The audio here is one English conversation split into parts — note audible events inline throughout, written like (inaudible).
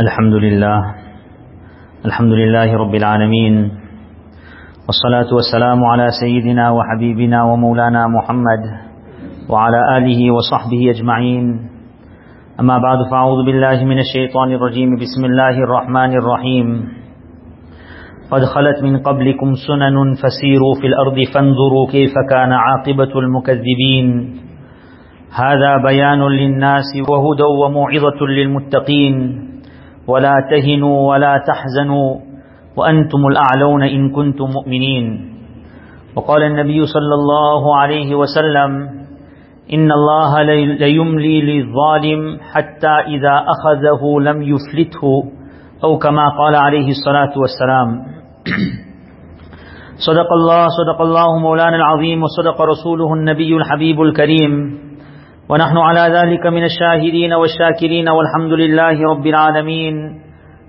الحمد لله. الحمد لله رب العالمين. والصلاة والسلام على سيدنا وحبيبنا ومولانا محمد وعلى آله وصحبه أجمعين. أما بعد فأعوذ بالله من الشيطان الرجيم. بسم الله الرحمن الرحيم. قد خلت من قبلكم سنن فسيروا في الأرض فانظروا كيف كان عاقبة المكذبين. هذا بيان للناس وهدى وموعظة للمتقين. ولا تهنوا ولا تحزنوا وأنتم الأعلون إن كنتم مؤمنين. وقال النبي صلى الله عليه وسلم إن الله ليملي للظالم حتى إذا أخذه لم يفلته أو كما قال عليه الصلاة والسلام. (coughs) صدق الله صدق الله مولانا العظيم وصدق رسوله النبي الحبيب الكريم. ونحن على ذلك من الشاهدين والشاكرين والحمد لله رب العالمين.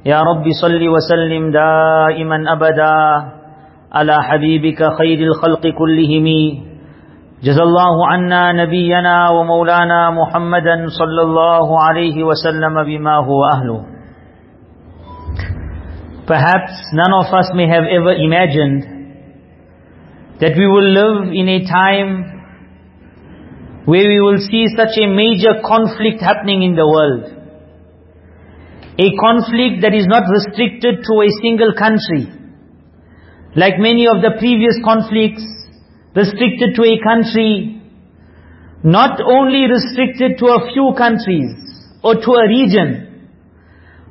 يا رب صل وسلم دائما أبدا على حبيبك خير الخلق كلهم. جزا الله عنا نبينا ومولانا محمدا صلى الله عليه وسلم بما هو أهله. Perhaps none of us may have ever imagined that we will live in a time where we will see such a major conflict happening in the world. A conflict that is not restricted to a single country. Like many of the previous conflicts, restricted to a country, not only restricted to a few countries or to a region,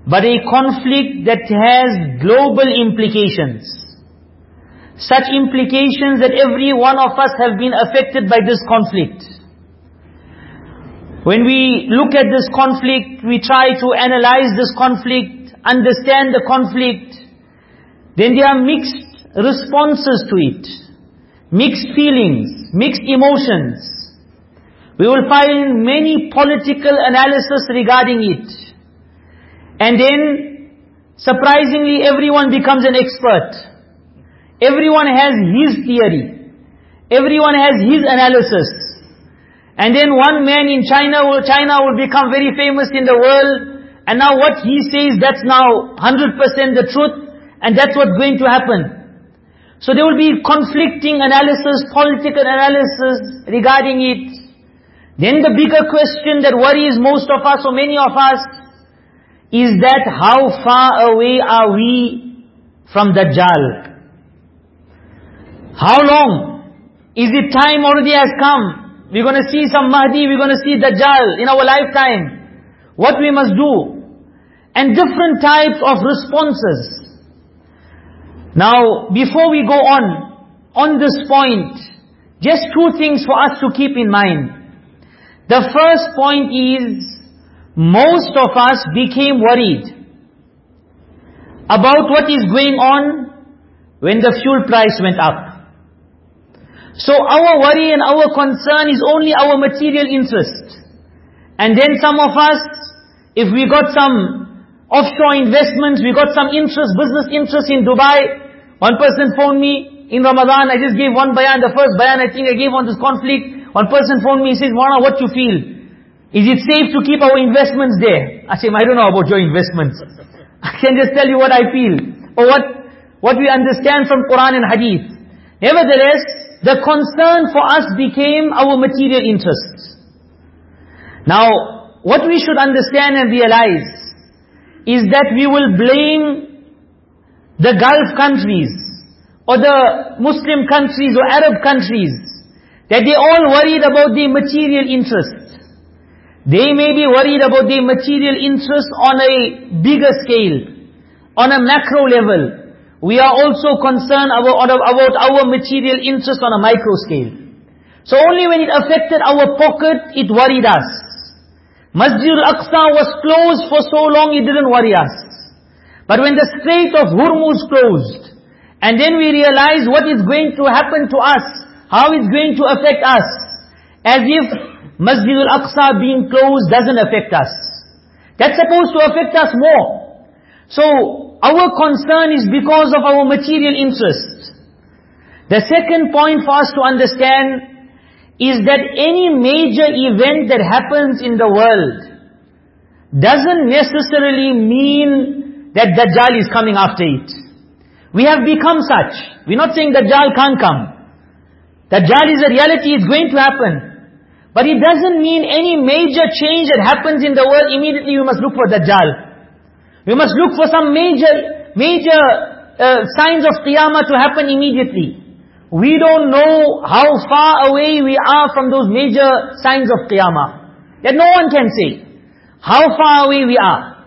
but a conflict that has global implications. Such implications that every one of us have been affected by this conflict. When we look at this conflict, we try to analyze this conflict, understand the conflict, then there are mixed responses to it. Mixed feelings, mixed emotions. We will find many political analysis regarding it. And then, surprisingly, everyone becomes an expert. Everyone has his theory. Everyone has his analysis. And then one man in China will, China will become very famous in the world. And now what he says, that's now 100% the truth. And that's what's going to happen. So there will be conflicting analysis, political analysis regarding it. Then the bigger question that worries most of us or many of us is that how far away are we from Dajjal? How long? Is it time already has come? We're going to see some Mahdi, we're going to see Dajjal in our lifetime. What we must do. And different types of responses. Now, before we go on, on this point, just two things for us to keep in mind. The first point is, most of us became worried about what is going on when the fuel price went up. So our worry and our concern is only our material interest. And then some of us, if we got some offshore investments, we got some interest, business interest in Dubai. One person phoned me in Ramadan, I just gave one bayan, the first bayan I think I gave on this conflict. One person phoned me, he says, Mwana, what you feel? Is it safe to keep our investments there? I say, I don't know about your investments. (laughs) I can just tell you what I feel. Or what, what we understand from Quran and Hadith. Nevertheless, the concern for us became our material interests. Now, what we should understand and realize is that we will blame the Gulf countries or the Muslim countries or Arab countries that they all worried about their material interests. They may be worried about their material interests on a bigger scale, on a macro level. We are also concerned about, about our material interest on a micro scale. So only when it affected our pocket, it worried us. Masjid al-Aqsa was closed for so long, it didn't worry us. But when the Strait of Hormuz closed, and then we realized what is going to happen to us, how it's going to affect us, as if Masjid al-Aqsa being closed doesn't affect us. That's supposed to affect us more. So, our concern is because of our material interest. The second point for us to understand is that any major event that happens in the world, doesn't necessarily mean that Dajjal is coming after it. We have become such. We're not saying Dajjal can't come. Dajjal is a reality, it's going to happen. But it doesn't mean any major change that happens in the world, immediately we must look for Dajjal. We must look for some major, major uh, signs of Qiyamah to happen immediately. We don't know how far away we are from those major signs of Qiyamah. That no one can say how far away we are.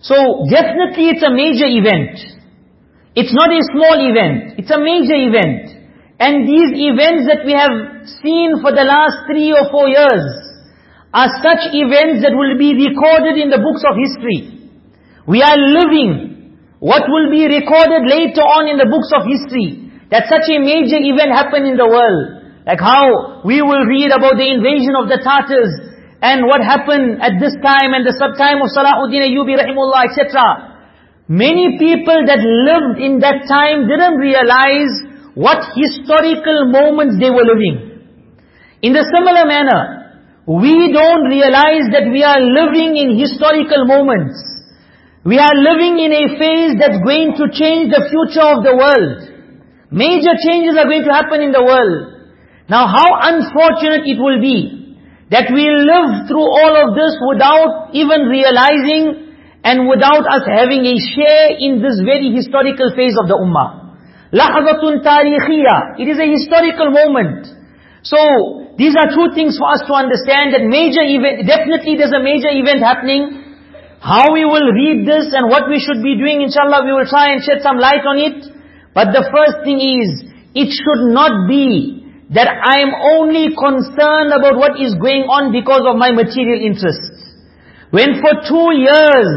So definitely it's a major event. It's not a small event. It's a major event. And these events that we have seen for the last three or four years are such events that will be recorded in the books of history. We are living what will be recorded later on in the books of history. That such a major event happened in the world. Like how we will read about the invasion of the Tatars and what happened at this time and the sub-time of Salahuddin Ayyubi rahimullah, etc. Many people that lived in that time didn't realize what historical moments they were living. In the similar manner, we don't realize that we are living in historical moments. We are living in a phase that's going to change the future of the world. Major changes are going to happen in the world. Now how unfortunate it will be that we live through all of this without even realizing and without us having a share in this very historical phase of the ummah. Lahzatun tarikhiyya. It is a historical moment. So, these are two things for us to understand that major event, definitely there's a major event happening. How we will read this and what we should be doing, inshallah, we will try and shed some light on it. But the first thing is, it should not be that I am only concerned about what is going on because of my material interests. When for two years,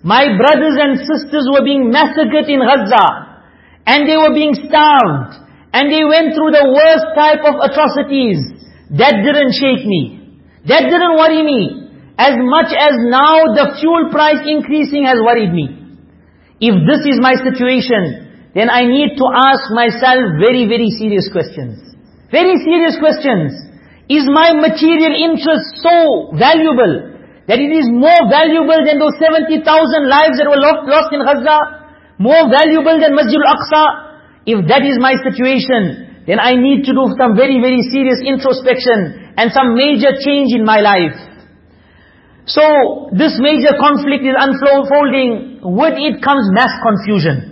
my brothers and sisters were being massacred in Gaza, and they were being starved, and they went through the worst type of atrocities, that didn't shake me. That didn't worry me. As much as now the fuel price increasing has worried me. If this is my situation, then I need to ask myself very, very serious questions. Very serious questions. Is my material interest so valuable that it is more valuable than those 70,000 lives that were lost in Gaza? More valuable than Masjid al-Aqsa? If that is my situation, then I need to do some very, very serious introspection and some major change in my life. So, this major conflict is unfolding. With it comes mass confusion.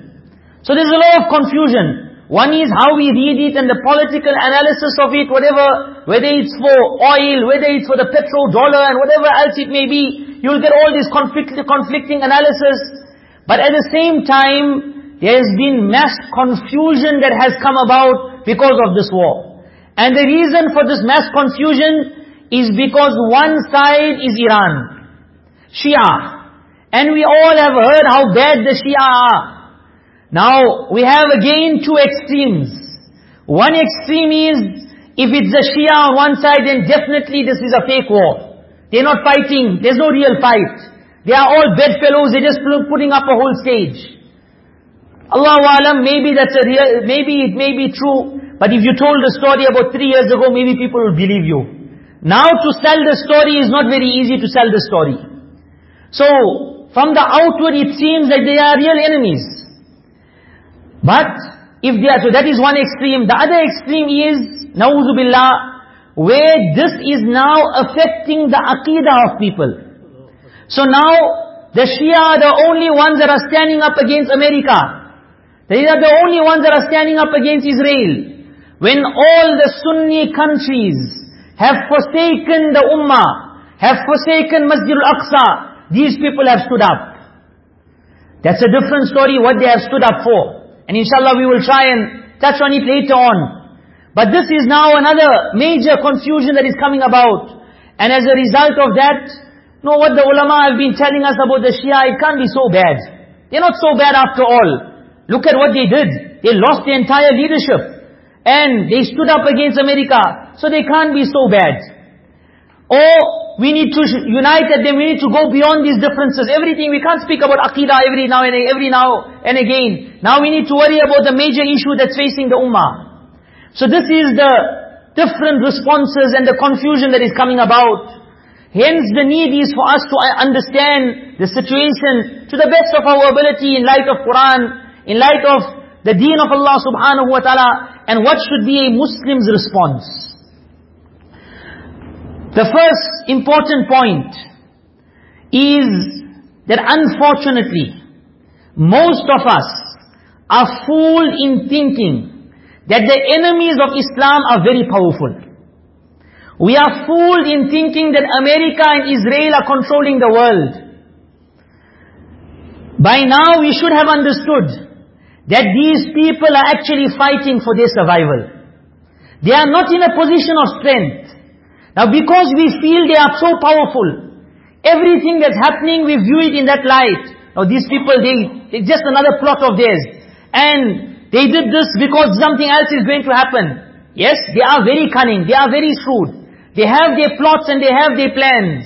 So there's a lot of confusion. One is how we read it and the political analysis of it, whatever, whether it's for oil, whether it's for the petrol dollar and whatever else it may be, you'll get all this conflict, conflicting analysis. But at the same time, there has been mass confusion that has come about because of this war. And the reason for this mass confusion is because one side is Iran, Shia. And we all have heard how bad the Shia are. Now, we have again two extremes. One extreme is, if it's the Shia on one side, then definitely this is a fake war. They're not fighting, there's no real fight. They are all bedfellows, they're just putting up a whole stage. Allahu Alam, maybe that's a real, maybe it may be true, but if you told the story about three years ago, maybe people will believe you. Now to sell the story is not very easy to sell the story. So, from the outward it seems that they are real enemies. But, if they are, so that is one extreme. The other extreme is, na'udhu where this is now affecting the aqidah of people. So now, the Shia are the only ones that are standing up against America. They are the only ones that are standing up against Israel. When all the Sunni countries have forsaken the Ummah, have forsaken Masjid al-Aqsa, these people have stood up. That's a different story what they have stood up for. And inshallah we will try and touch on it later on. But this is now another major confusion that is coming about. And as a result of that, you know what the ulama have been telling us about the Shia, it can't be so bad. They're not so bad after all. Look at what they did. They lost the entire leadership. And they stood up against America. So they can't be so bad. Or we need to unite at them. We need to go beyond these differences. Everything, we can't speak about Aqidah every now and every now and again. Now we need to worry about the major issue that's facing the Ummah. So this is the different responses and the confusion that is coming about. Hence the need is for us to uh, understand the situation to the best of our ability in light of Quran, in light of the deen of Allah subhanahu wa ta'ala, and what should be a Muslim's response. The first important point is that unfortunately, most of us are fooled in thinking that the enemies of Islam are very powerful. We are fooled in thinking that America and Israel are controlling the world. By now we should have understood that these people are actually fighting for their survival. They are not in a position of strength. Now because we feel they are so powerful, everything that's happening we view it in that light. Now these people, they, it's just another plot of theirs. And they did this because something else is going to happen. Yes, they are very cunning, they are very shrewd. They have their plots and they have their plans.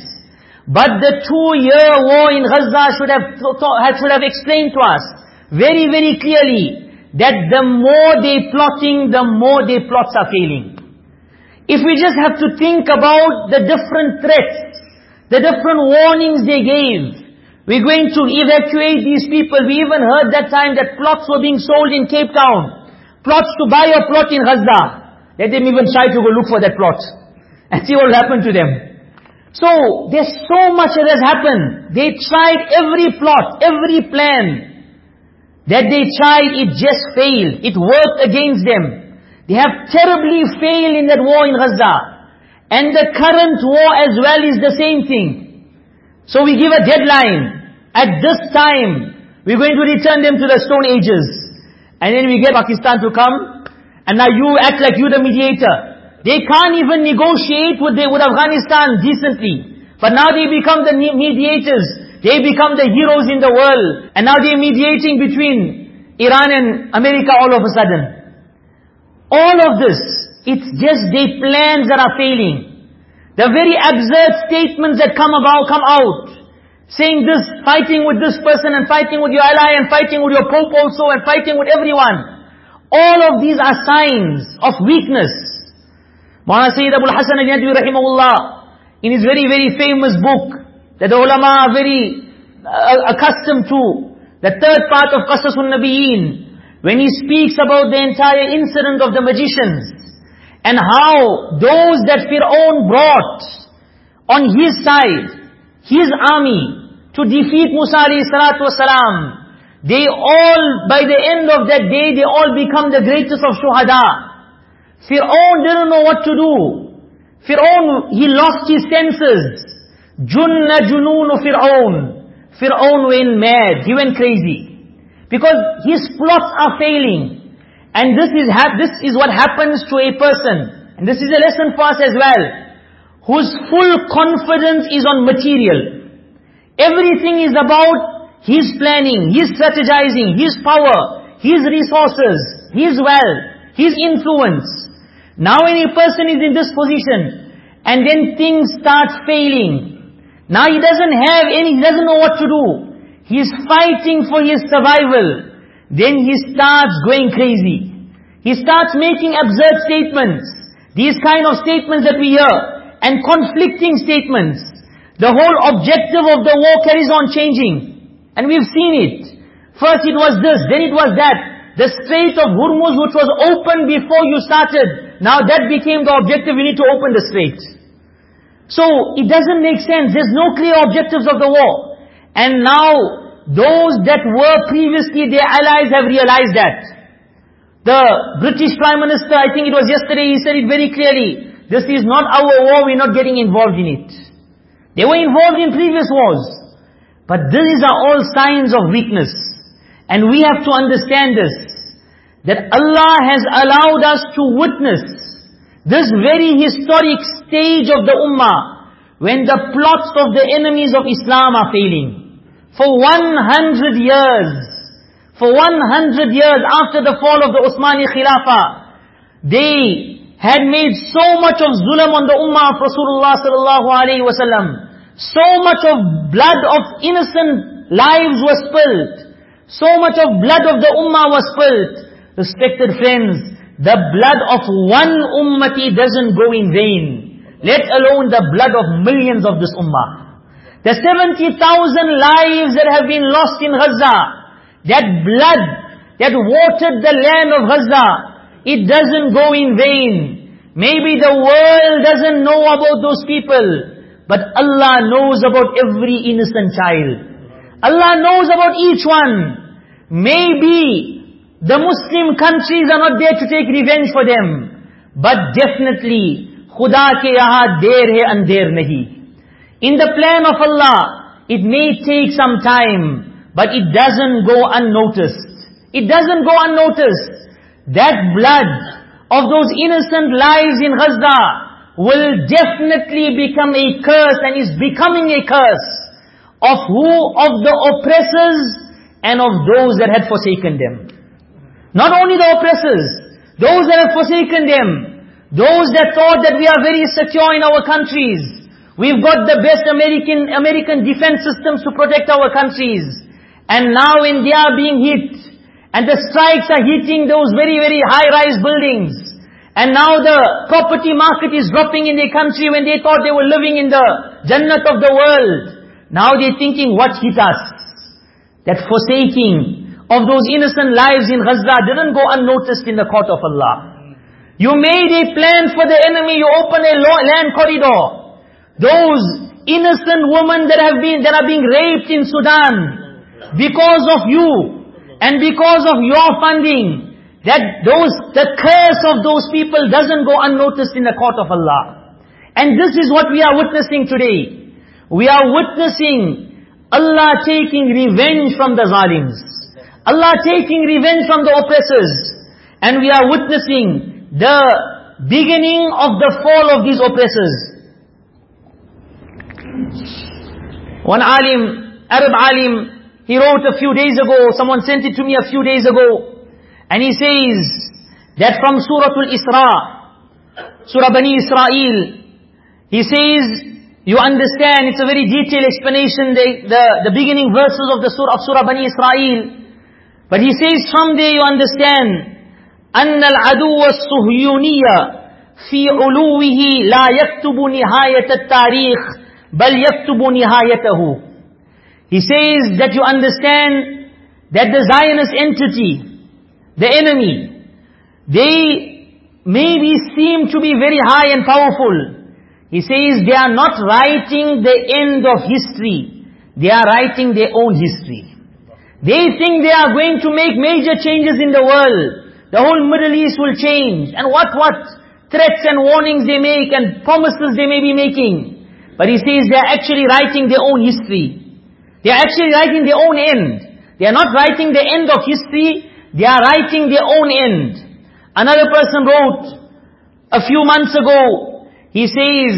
But the two-year war in Gaza should have, should have explained to us very, very clearly that the more they plotting, the more their plots are failing. If we just have to think about the different threats, the different warnings they gave, we're going to evacuate these people. We even heard that time that plots were being sold in Cape Town. Plots to buy a plot in Gaza. Let them even try to go look for that plot (laughs) and see what will happen to them. So, there's so much that has happened. They tried every plot, every plan that they tried, it just failed. It worked against them. They have terribly failed in that war in Gaza. And the current war as well is the same thing. So we give a deadline. At this time, we're going to return them to the stone ages. And then we get Pakistan to come. And now you act like you're the mediator. They can't even negotiate with, the, with Afghanistan decently. But now they become the mediators. They become the heroes in the world. And now they're mediating between Iran and America all of a sudden. All of this, it's just their plans that are failing. The very absurd statements that come about, come out. Saying this, fighting with this person and fighting with your ally and fighting with your pope also and fighting with everyone. All of these are signs of weakness. Maulana Sayyid Abul Hasan al-Nadwi rahimahullah, in his very, very famous book, that the ulama are very uh, accustomed to, the third part of Qasasun Nabiyeen, when he speaks about the entire incident of the magicians, and how those that Fir'aun brought on his side, his army, to defeat Musa wasalam, they all, by the end of that day, they all become the greatest of shuhada. Fir'aun didn't know what to do. Fir'aun, he lost his senses. Junna jununu Fir'aun. Fir'aun went mad. He went crazy. Because his plots are failing. And this is, this is what happens to a person. And this is a lesson for us as well. Whose full confidence is on material. Everything is about his planning, his strategizing, his power, his resources, his wealth, his influence. Now when a person is in this position, and then things start failing, now he doesn't have any, he doesn't know what to do. He's fighting for his survival. Then he starts going crazy. He starts making absurd statements. These kind of statements that we hear, and conflicting statements. The whole objective of the war carries on changing. And we've seen it. First it was this, then it was that. The Strait of Hormuz which was open before you started, now that became the objective, we need to open the strait. So, it doesn't make sense. There's no clear objectives of the war. And now, those that were previously their allies have realized that. The British Prime Minister, I think it was yesterday, he said it very clearly. This is not our war, we're not getting involved in it. They were involved in previous wars. But these are all signs of weakness. And we have to understand this that Allah has allowed us to witness this very historic stage of the ummah when the plots of the enemies of Islam are failing. For 100 years, for 100 years after the fall of the Uthmani Khilafah, they had made so much of zulm on the ummah of Rasulullah sallallahu alaihi wasallam. So much of blood of innocent lives was spilled. So much of blood of the ummah was spilled. Respected friends, the blood of one ummati doesn't go in vain. let alone the blood of millions of this ummah. The 70,000 lives that have been lost in Gaza, that blood that watered the land of Gaza, it doesn't go in vain. Maybe the world doesn't know about those people, but Allah knows about every innocent child. Allah knows about each one. Maybe the Muslim countries are not there to take revenge for them, but definitely, Khuda ke yaha der hai andher nahi. In the plan of Allah, it may take some time, but it doesn't go unnoticed. It doesn't go unnoticed. That blood of those innocent lives in Gaza will definitely become a curse and is becoming a curse of who? Of the oppressors and of those that had forsaken them. Not only the oppressors, those that have forsaken them, those that thought that we are very secure in our countries. We've got the best American, American defense systems to protect our countries. And now India are being hit, and the strikes are hitting those very, very high-rise buildings, and now the property market is dropping in their country when they thought they were living in the Jannat of the world. Now they're thinking, what hit us? That forsaking of those innocent lives in Gaza didn't go unnoticed in the court of Allah. You made a plan for the enemy, you open a land corridor. Those innocent women that have been, that are being raped in Sudan, because of you, and because of your funding, that those, the curse of those people doesn't go unnoticed in the court of Allah. And this is what we are witnessing today. We are witnessing Allah taking revenge from the zalims. Allah taking revenge from the oppressors. And we are witnessing the beginning of the fall of these oppressors. One alim, Arab alim, he wrote a few days ago, someone sent it to me a few days ago, and he says that from Surah Al-Isra, Surah Bani Israel, he says, you understand, it's a very detailed explanation, the, the, the beginning verses of the Surah, of Surah Bani Israel, but he says from there you understand أن العدو الصهيوني في علوه لا يكتب نهاية التاريخ بل يكتب نهايته He says that you understand that the Zionist entity, the enemy, they maybe seem to be very high and powerful. He says they are not writing the end of history. They are writing their own history. They think they are going to make major changes in the world. The whole Middle East will change. And what, what threats and warnings they make and promises they may be making. But he says they are actually writing their own history. They are actually writing their own end. They are not writing the end of history, they are writing their own end. Another person wrote a few months ago, he says,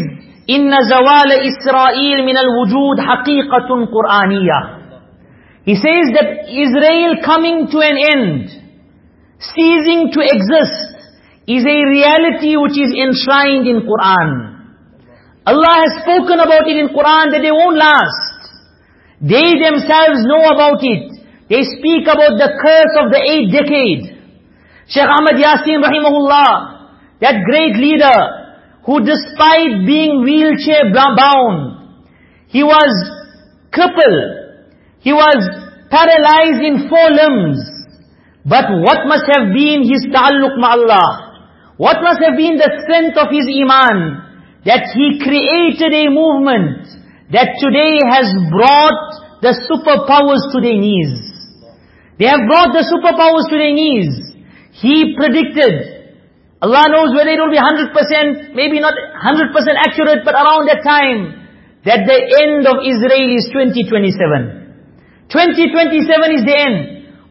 إِنَّ زَوَالَ إِسْرَائِيلِ مِنَ الْوُجُودِ حَقِيقَةٌ قُرْآنِيَةٌ He says that Israel coming to an end, ceasing to exist is a reality which is enshrined in Quran. Allah has spoken about it in Quran that they won't last. They themselves know about it. They speak about the curse of the eighth decade. Shaykh Ahmad Yasin rahimahullah, that great leader, who despite being wheelchair bound, he was crippled, he was paralyzed in four limbs, but what must have been his ta'alluq Allah? What must have been the strength of his iman? That he created a movement that today has brought the superpowers to their knees. They have brought the superpowers to their knees. He predicted, Allah knows whether it will be 100%, maybe not 100% accurate, but around that time, that the end of Israel is 2027. 2027 is the end.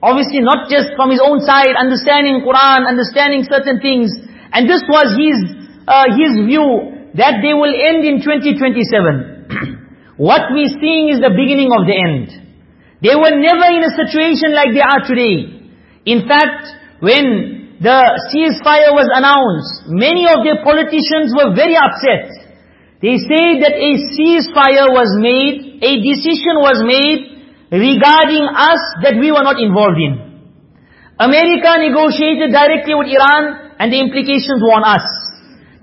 Obviously not just from his own side, understanding Quran, understanding certain things. And this was his, uh, his view, that they will end in 2027. (clears throat) what we're seeing is the beginning of the end. They were never in a situation like they are today. In fact, when the ceasefire was announced, many of their politicians were very upset. They say that a ceasefire was made, a decision was made regarding us that we were not involved in. America negotiated directly with Iran and the implications were on us.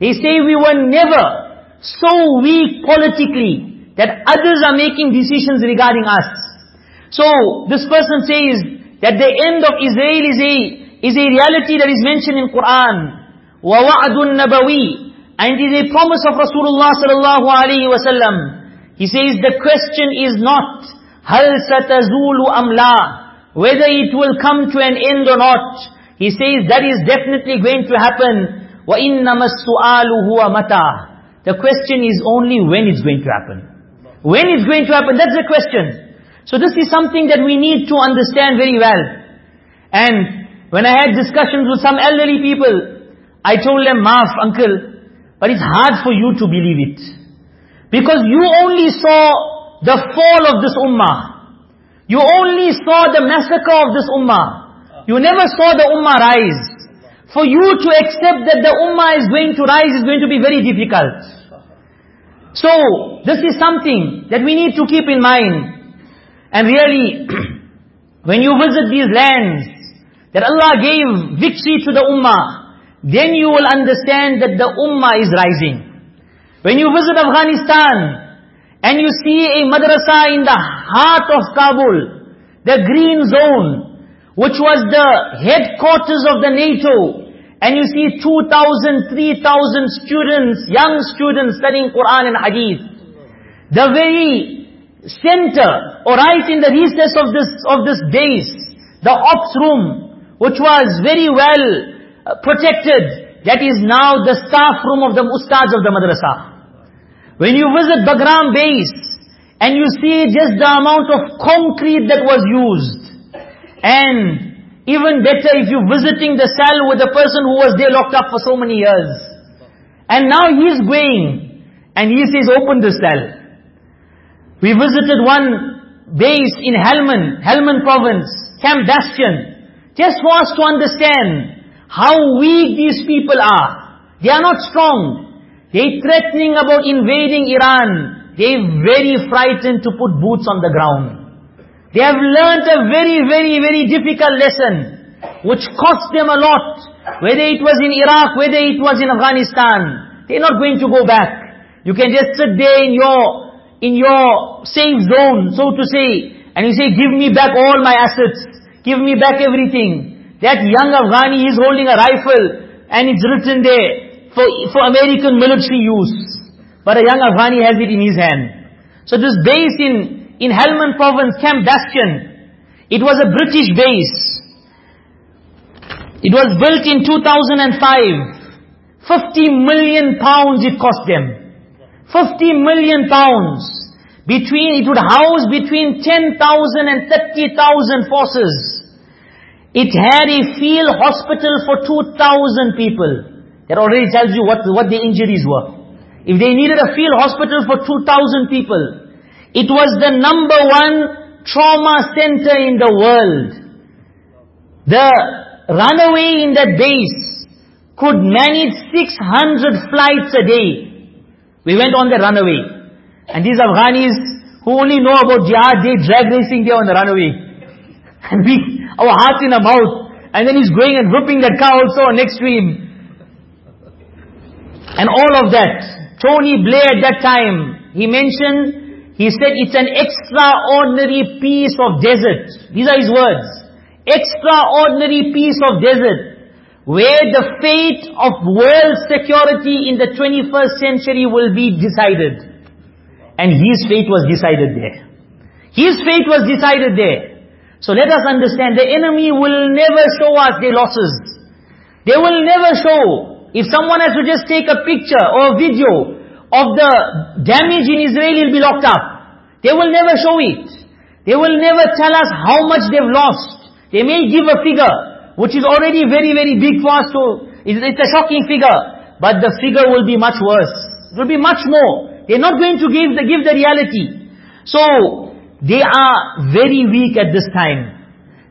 They say we were never so weak politically that others are making decisions regarding us. So this person says that the end of Israel is a, is a reality that is mentioned in Quran. وَوَعْدٌ نَبَوِي And it is a promise of Rasulullah sallallahu alayhi wa sallam. He says the question is not هَلْ سَتَزُولُ أَمْ لَا Whether it will come to an end or not. He says that is definitely going to happen. وَإِنَّمَا السُّؤَالُ هُوَ مَتَى the question is only when it's going to happen. When it's going to happen, that's the question. So this is something that we need to understand very well. And when I had discussions with some elderly people, I told them, Maaf, uncle, but it's hard for you to believe it. Because you only saw the fall of this ummah. You only saw the massacre of this ummah. You never saw the ummah rise. For you to accept that the ummah is going to rise is going to be very difficult. So, this is something that we need to keep in mind. And really, (clears throat) when you visit these lands, that Allah gave victory to the ummah, then you will understand that the ummah is rising. When you visit Afghanistan, and you see a madrasa in the heart of Kabul, the green zone, which was the headquarters of the NATO, and you see 2,000, 3,000 students, young students studying Quran and Hadith. The very center, or right in the recess of this, of this base, the ops room, which was very well uh, protected, that is now the staff room of the ustads of the madrasa. When you visit Bagram base, and you see just the amount of concrete that was used, and even better if you're visiting the cell with a person who was there locked up for so many years. And now he's going, and he says, open the cell. We visited one base in Helmand, Helmand province, Camp Bastion, just for us to understand how weak these people are. They are not strong. They're threatening about invading Iran. They're very frightened to put boots on the ground. They have learnt a very, very, very difficult lesson, which cost them a lot. Whether it was in Iraq, whether it was in Afghanistan, they're not going to go back. You can just sit there in your, in your safe zone, so to say, and you say, give me back all my assets, give me back everything. That young Afghani is holding a rifle, and it's written there, for, for American military use. But a young Afghani has it in his hand. So this base in in Helmand province, Camp Bastion. It was a British base. It was built in 2005. 50 million pounds it cost them. 50 million pounds. Between, it would house between 10,000 and 30,000 forces. It had a field hospital for 2,000 people. That already tells you what, what the injuries were. If they needed a field hospital for 2,000 people, it was the number one trauma center in the world. The runaway in that base could manage 600 flights a day. We went on the runaway. And these Afghanis who only know about jihad, they drag racing there on the runaway. (laughs) And we, our hearts in our mouth. And then he's going and whipping that car also next to him. And all of that. Tony Blair at that time, he mentioned he said it's an extraordinary piece of desert. These are his words. Extraordinary piece of desert where the fate of world security in the 21st century will be decided. And his fate was decided there. His fate was decided there. So let us understand, the enemy will never show us their losses. They will never show. If someone has to just take a picture or a video of the damage in Israel he'll be locked up. They will never show it. They will never tell us how much they've lost. They may give a figure, which is already very, very big for us to, it's a shocking figure. But the figure will be much worse. It will be much more. They're not going to give the, give the reality. So, they are very weak at this time.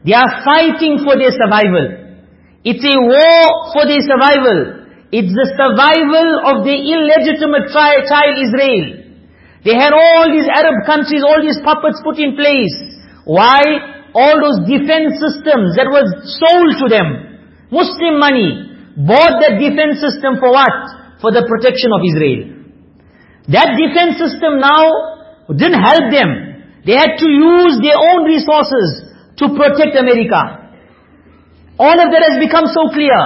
They are fighting for their survival. It's a war for their survival. It's the survival of the illegitimate child Israel. They had all these Arab countries, all these puppets put in place. Why? All those defense systems that was sold to them. Muslim money bought that defense system for what? For the protection of Israel. That defense system now didn't help them. They had to use their own resources to protect America. All of that has become so clear.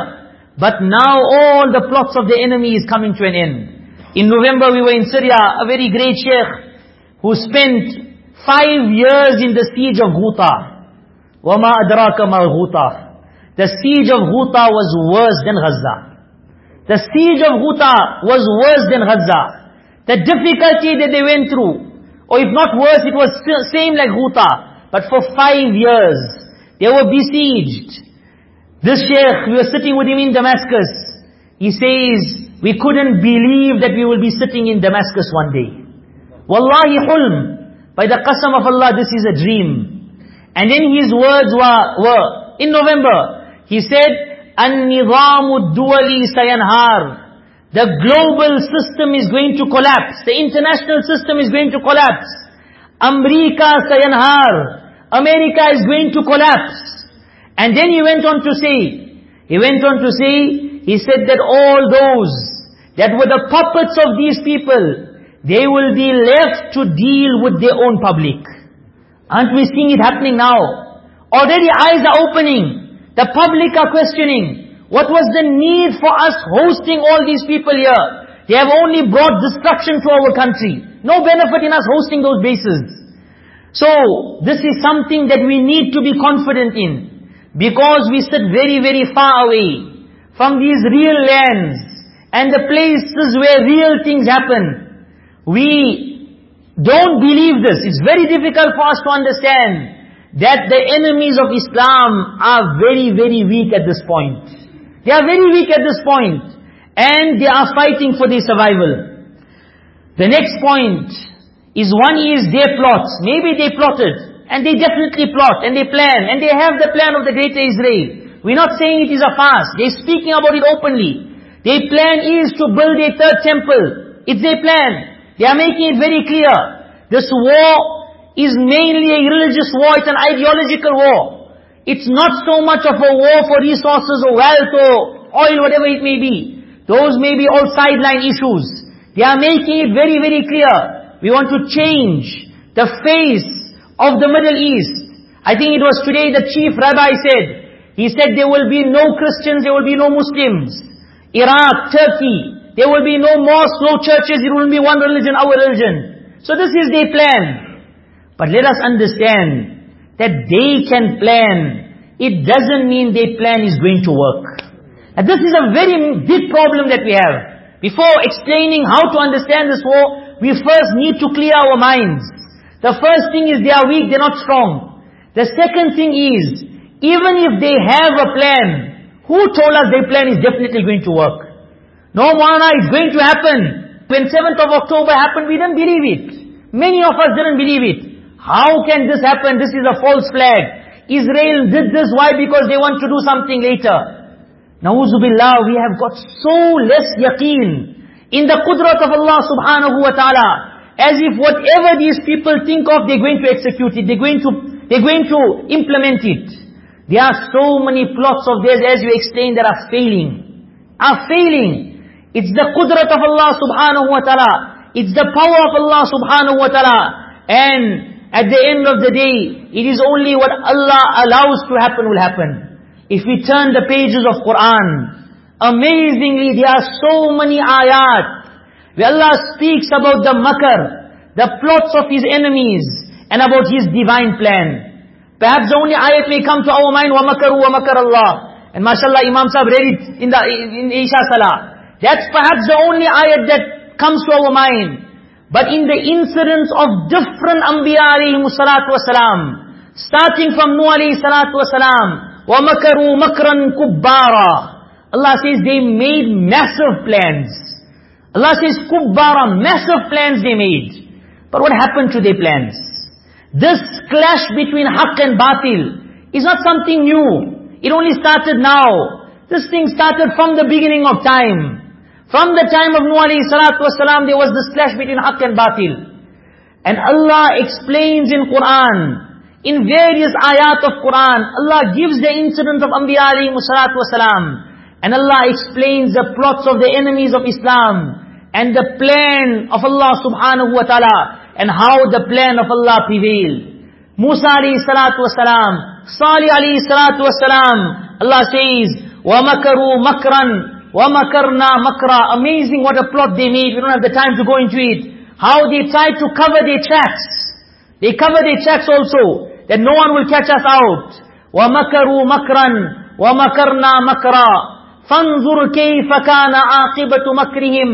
But now all the plots of the enemy is coming to an end. In November we were in Syria, a very great sheikh who spent five years in the siege of Ghuta. وَمَا أَدْرَاكَ مَا Ghuta. The siege of Ghuta was worse than Gaza. The siege of Ghuta was worse than Gaza. The difficulty that they went through, or if not worse, it was same like Ghuta. But for five years, they were besieged. This sheikh, we were sitting with him in Damascus. He says, we couldn't believe that we will be sitting in Damascus one day. Wallahi hulm. By the qasam of Allah, this is a dream. And then his words were, were in November, he said, An-nizamu duwali sayanhar. The global system is going to collapse. The international system is going to collapse. America sayanhar. America is going to collapse. And then he went on to say, he went on to say, he said that all those that were the puppets of these people, they will be left to deal with their own public. Aren't we seeing it happening now? Already eyes are opening. The public are questioning. What was the need for us hosting all these people here? They have only brought destruction to our country. No benefit in us hosting those bases. So, this is something that we need to be confident in. Because we sit very, very far away from these real lands and the places where real things happen. We don't believe this. It's very difficult for us to understand that the enemies of Islam are very, very weak at this point. They are very weak at this point. And they are fighting for their survival. The next point is one is their plots. Maybe they plotted. And they definitely plot. And they plan. And they have the plan of the greater Israel. We're not saying it is a fast. They're speaking about it openly. Their plan is to build a third temple. It's their plan. They are making it very clear. This war is mainly a religious war. It's an ideological war. It's not so much of a war for resources or wealth or oil, whatever it may be. Those may be all sideline issues. They are making it very, very clear. We want to change the face of the Middle East. I think it was today the chief rabbi said, he said there will be no Christians, there will be no Muslims. Iraq, Turkey, there will be no mosques, no churches, it will be one religion, our religion. So this is their plan. But let us understand, that they can plan, it doesn't mean their plan is going to work. And this is a very big problem that we have. Before explaining how to understand this war, we first need to clear our minds. The first thing is they are weak, they're not strong. The second thing is, even if they have a plan, who told us their plan is definitely going to work? No, Maulana, it's going to happen. When 7th of October happened, we didn't believe it. Many of us didn't believe it. How can this happen? This is a false flag. Israel did this, why? Because they want to do something later. Na'uzubillah, we have got so less yaqeen in the qudrat of Allah subhanahu wa ta'ala. As if whatever these people think of, they're going to execute it. They're going to, they're going to implement it. There are so many plots of theirs, as you explained, that are failing. Are failing. It's the qudrat of Allah subhanahu wa ta'ala. It's the power of Allah subhanahu wa ta'ala. And at the end of the day, it is only what Allah allows to happen will happen. If we turn the pages of Quran, amazingly there are so many ayat where Allah speaks about the makar, the plots of His enemies, and about His divine plan. Perhaps the only ayat may come to our mind, وَمَكَرُوا وَمَكَرَ اللَّهِ And mashallah, Imam Sahib read it in the in Isha Salah. That's perhaps the only ayat that comes to our mind. But in the incidents of different Anbiya alayhi salatu wasalam, starting from Nuh alayhi salatu wasalam, وَمَكَرُوا مَكْرًا كُبَّارًا Allah says they made massive plans. Allah says kubbara, massive plans they made. But what happened to their plans? This clash between haqq and batil is not something new. It only started now. This thing started from the beginning of time. From the time of Nuh alayhi salatu wasalam, there was this clash between haqq and batil. And Allah explains in Quran, in various ayat of Quran, Allah gives the incident of Anbiya alayhi salatu wasalam. And Allah explains the plots of the enemies of Islam. and the plan of Allah subhanahu wa ta'ala and how the plan of Allah prevailed. Musa alayhi salatu wasalam, Salih alayhi salatu wasalam, Allah says, وَمَكَرُوا مَكْرًا وَمَكَرْنَا مَكْرًا Amazing what a plot they made. We don't have the time to go into it. How they tried to cover their tracks. They cover their tracks also, that no one will catch us out. وَمَكَرُوا مَكْرًا وَمَكَرْنَا مَكْرًا فَانْظُرْ كَيْفَ كَانَ عَاقِبَةُ مَكْرِهِمْ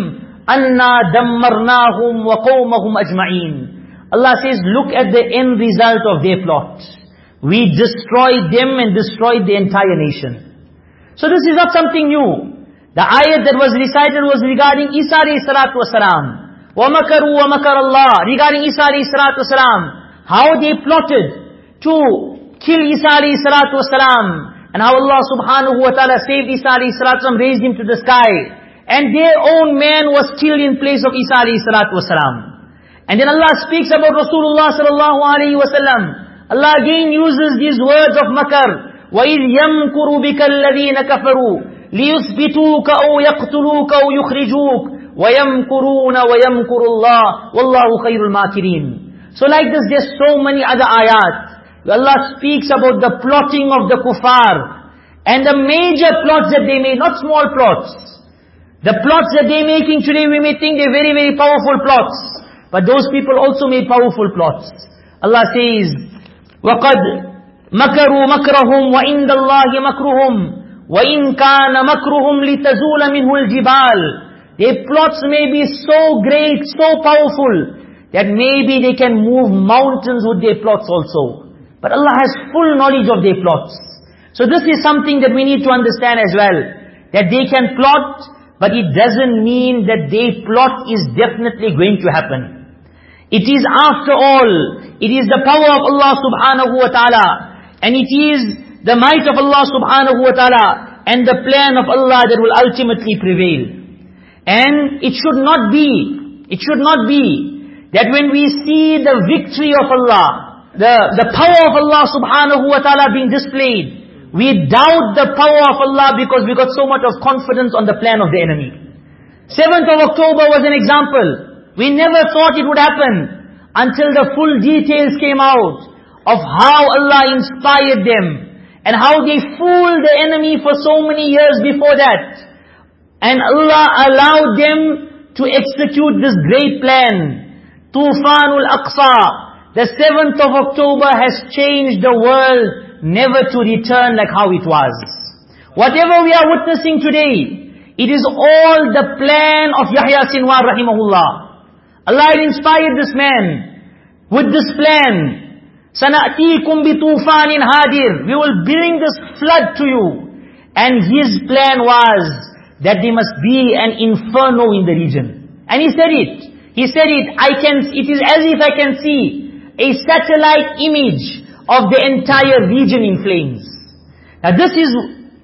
أَنَّا دَمَّرْنَاهُمْ وَقَوْمَهُمْ أَجْمَعِينَ Allah says, look at the end result of their plot. We destroyed them and destroyed the entire nation. So this is not something new. The ayat that was recited was regarding Isa alayhi salatu wasalam. وَمَكَرُوا وَمَكَرَ اللَّهِ Regarding Isa alayhi salatu wasalam. How they plotted to kill Isa alayhi salatu wasalam. And how Allah subhanahu wa ta'ala saved Isa alayhi salatu wasalam, raised him to the sky. And their own man was killed in place of Isa alayhi salatu wasalam. And then Allah speaks about Rasulullah sallallahu alayhi wa sallam. Allah again uses these words of makar. وَإِذْ يَمْكُرُ بِكَ الَّذِينَ كَفَرُوا لِيُثْبِتُوكَ أَوْ يَقْتُلُوكَ أَوْ يُخْرِجُوكَ وَيَمْكُرُونَ وَيَمْكُرُ اللَّهُ وَاللَّهُ خَيْرُ الْمَاكِرِينَ So like this, there's so many other ayat. Allah speaks about the plotting of the kuffar. And the major plots that they made, not small plots. The plots that they're making today, we may think they're very, very powerful plots. But those people also made powerful plots. Allah says, وَقَدْ مَكَرُوا مَكْرَهُمْ وَإِنْدَ اللَّهِ مَكْرُهُمْ وَإِنْ كَانَ مَكْرُهُمْ لِتَزُولَ مِنْهُ الْجِبَالِ Their plots may be so great, so powerful, that maybe they can move mountains with their plots also. But Allah has full knowledge of their plots. So this is something that we need to understand as well. That they can plot, but it doesn't mean that their plot is definitely going to happen. It is after all, it is the power of Allah subhanahu wa ta'ala, and it is the might of Allah subhanahu wa ta'ala, and the plan of Allah that will ultimately prevail. And it should not be, it should not be, that when we see the victory of Allah, the, the power of Allah subhanahu wa ta'ala being displayed, we doubt the power of Allah because we got so much of confidence on the plan of the enemy. 7th of October was an example. We never thought it would happen until the full details came out of how Allah inspired them and how they fooled the enemy for so many years before that. And Allah allowed them to execute this great plan. Tufanul Aqsa. The 7th of October has changed the world never to return like how it was. Whatever we are witnessing today, it is all the plan of Yahya Sinwar rahimahullah. Allah had inspired this man with this plan. سَنَأْتِيكُمْ بِطُوفَانٍ hadir. We will bring this flood to you. And his plan was that there must be an inferno in the region. And he said it. He said it, I can, it is as if I can see a satellite image of the entire region in flames. Now this is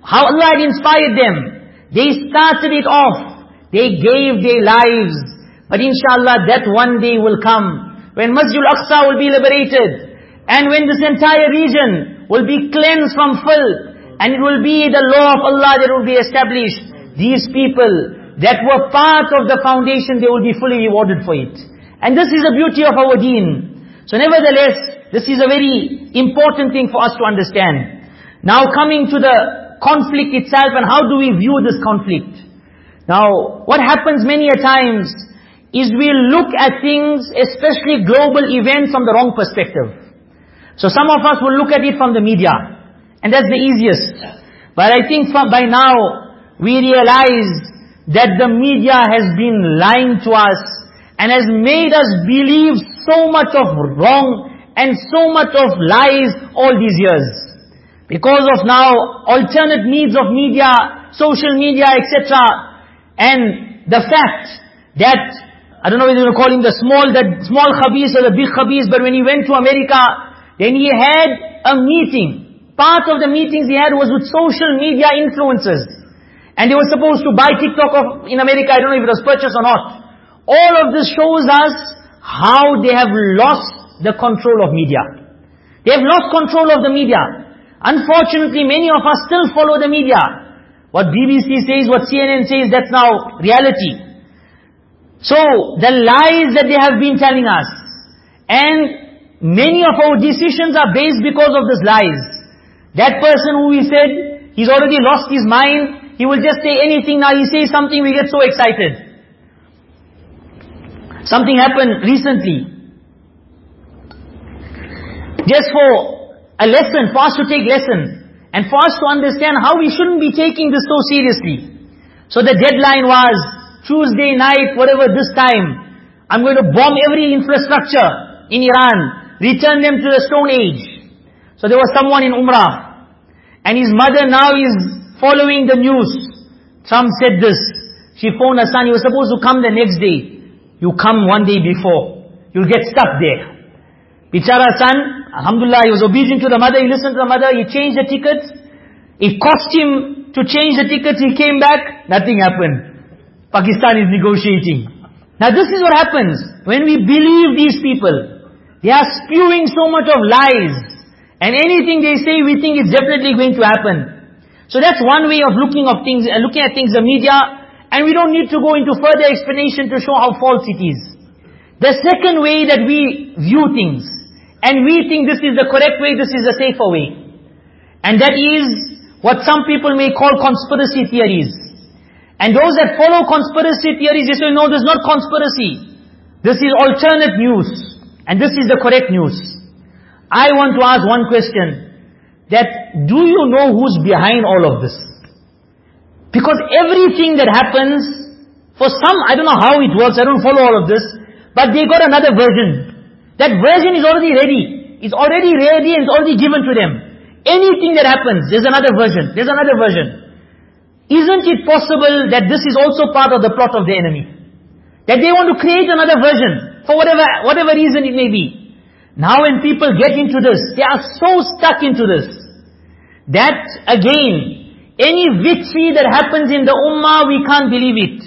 how Allah inspired them. They started it off. They gave their lives. But inshallah that one day will come when Masjid al-Aqsa will be liberated. And when this entire region will be cleansed from filth. And it will be the law of Allah that will be established. These people that were part of the foundation, they will be fully rewarded for it. And this is the beauty of our deen. So nevertheless, this is a very important thing for us to understand. Now coming to the conflict itself and how do we view this conflict? Now, what happens many a times is we look at things, especially global events from the wrong perspective. So some of us will look at it from the media. And that's the easiest. But I think by now, we realize that the media has been lying to us and has made us believe so much of wrong and so much of lies all these years. Because of now alternate needs of media, social media, etc. And the fact that, I don't know whether you call him the small, the small khabis or the big khabis, but when he went to America, then he had a meeting. Part of the meetings he had was with social media influencers. And they were supposed to buy TikTok of, in America, I don't know if it was purchased or not. All of this shows us how they have lost the control of media. They have lost control of the media. Unfortunately, many of us still follow the media. What BBC says, what CNN says, that's now reality. So, the lies that they have been telling us, and many of our decisions are based because of these lies. That person who we said, he's already lost his mind, he will just say anything, now he says something, we get so excited. Something happened recently. Just for a lesson, for us to take lesson, and for us to understand how we shouldn't be taking this so seriously. So the deadline was, Tuesday night, whatever this time, I'm going to bomb every infrastructure in Iran, return them to the Stone Age. So there was someone in Umrah, and his mother now is following the news. Trump said this. She phoned her son, he was supposed to come the next day. You come one day before. You'll get stuck there. Bichara son, Alhamdulillah, he was obedient to the mother, he listened to the mother, he changed the tickets. It cost him to change the tickets, he came back, nothing happened. Pakistan is negotiating. Now this is what happens when we believe these people. They are spewing so much of lies. And anything they say, we think it's definitely going to happen. So that's one way of looking of things, uh, looking at things, the media, and we don't need to go into further explanation to show how false it is. The second way that we view things, and we think this is the correct way, this is the safer way. And that is what some people may call conspiracy theories. And those that follow conspiracy theories, they say, no, this is not conspiracy. This is alternate news. And this is the correct news. I want to ask one question. That, do you know who's behind all of this? Because everything that happens, for some, I don't know how it works, I don't follow all of this, but they got another version. That version is already ready. It's already ready and it's already given to them. Anything that happens, there's another version. There's another version. Isn't it possible that this is also part of the plot of the enemy? That they want to create another version, for whatever, whatever reason it may be. Now when people get into this, they are so stuck into this, that again, any victory that happens in the ummah, we can't believe it.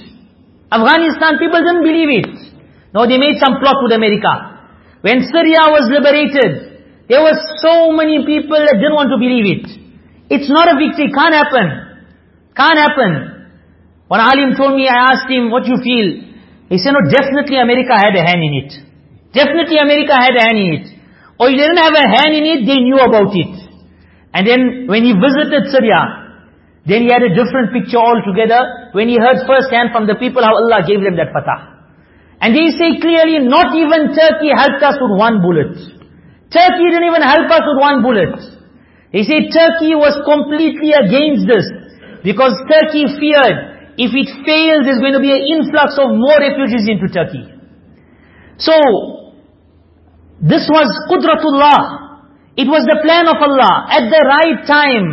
Afghanistan, people didn't believe it. No, they made some plot with America. When Syria was liberated, there were so many people that didn't want to believe it. It's not a victory, can't happen. Can't happen. When alim told me, I asked him, what do you feel? He said, no, definitely America had a hand in it. Definitely America had a hand in it. Oh, or he didn't have a hand in it, they knew about it. And then when he visited Syria, then he had a different picture altogether when he heard firsthand from the people how Allah gave them that fatah. And they say clearly, not even Turkey helped us with one bullet. Turkey didn't even help us with one bullet. They say Turkey was completely against this. Because Turkey feared, if it fails, there's going to be an influx of more refugees into Turkey. So, this was Qudratullah. It was the plan of Allah. At the right time,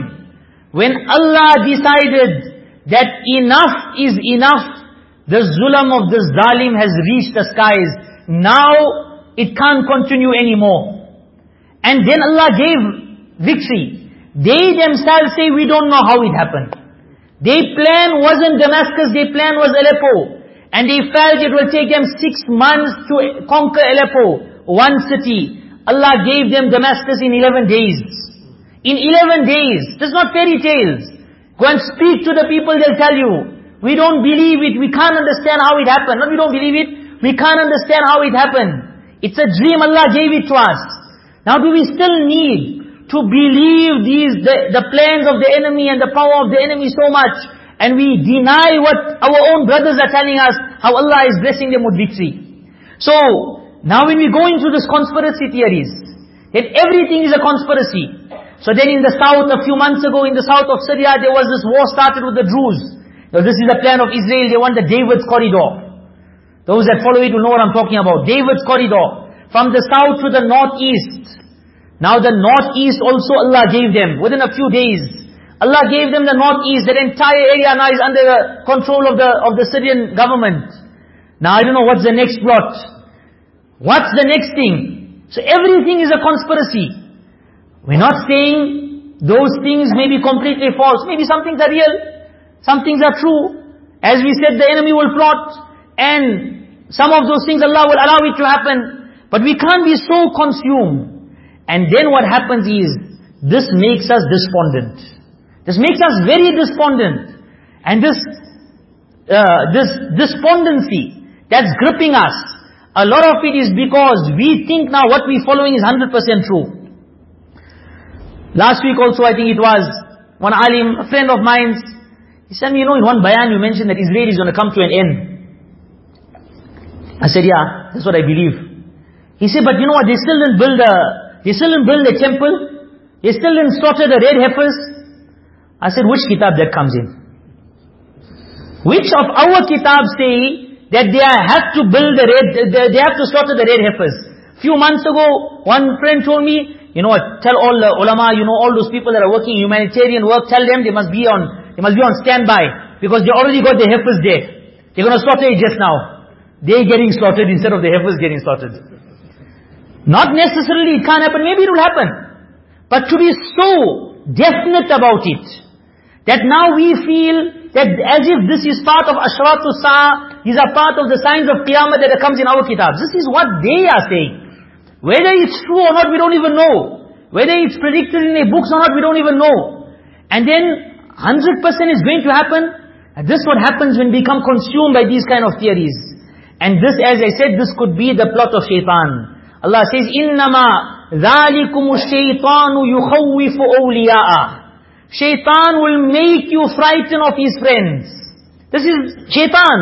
when Allah decided that enough is enough, the zulam of this zalim has reached the skies. Now, it can't continue anymore. And then Allah gave victory. They themselves say, we don't know how it happened. Their plan wasn't Damascus, their plan was Aleppo. And they felt it will take them six months to conquer Aleppo, one city. Allah gave them Damascus in 11 days. In 11 days. This is not fairy tales. Go and speak to the people, they'll tell you. We don't believe it, we can't understand how it happened. Not we don't believe it, we can't understand how it happened. It's a dream, Allah gave it to us. Now do we still need to believe these, the, the plans of the enemy and the power of the enemy so much, and we deny what our own brothers are telling us, how Allah is blessing them with victory. So, now when we go into this conspiracy theories, that everything is a conspiracy. So then in the south, a few months ago, in the south of Syria, there was this war started with the Druze. Now this is the plan of Israel, they want the David's corridor. Those that follow it will know what I'm talking about. David's corridor. From the south to the northeast. Now the northeast also Allah gave them within a few days. Allah gave them the northeast, that entire area now is under the control of the of the Syrian government. Now I don't know what's the next plot. What's the next thing? So everything is a conspiracy. We're not saying those things may be completely false. Maybe some things are real, some things are true. As we said, the enemy will plot, and some of those things Allah will allow it to happen. But we can't be so consumed and then what happens is, this makes us despondent. This makes us very despondent. And this, uh, this despondency, that's gripping us. A lot of it is because we think now what we're following is 100% true. Last week also I think it was, one alim, a friend of mine, he said you know, in one bayan you mentioned that Israel is going to come to an end. I said, yeah, that's what I believe. He said, but you know what, they still didn't build a, they still didn't build a temple, they still didn't slaughter the red heifers. I said, which kitab that comes in? Which of our kitabs say that they have to build the red, they have to slaughter the red heifers? Few months ago, one friend told me, you know what, tell all the ulama, you know, all those people that are working humanitarian work, tell them they must be on, they must be on standby, because they already got the heifers there. They're going to slaughter it just now. They're getting slaughtered instead of the heifers getting slaughtered. Not necessarily it can't happen, maybe it will happen. But to be so definite about it, that now we feel that as if this is part of Ashratu Sa, these are part of the signs of Qiyamah that comes in our kitabs. This is what they are saying. Whether it's true or not, we don't even know. Whether it's predicted in their books or not, we don't even know. And then, 100% is going to happen. And this what happens when we become consumed by these kind of theories. And this, as I said, this could be the plot of shaitan. Allah says, إِنَّمَا ذَلِكُمُ الشَّيْطَانُ يُخَوِّفُ أَوْلِيَاءَ Shaitan will make you frighten of his friends. This is shaitan.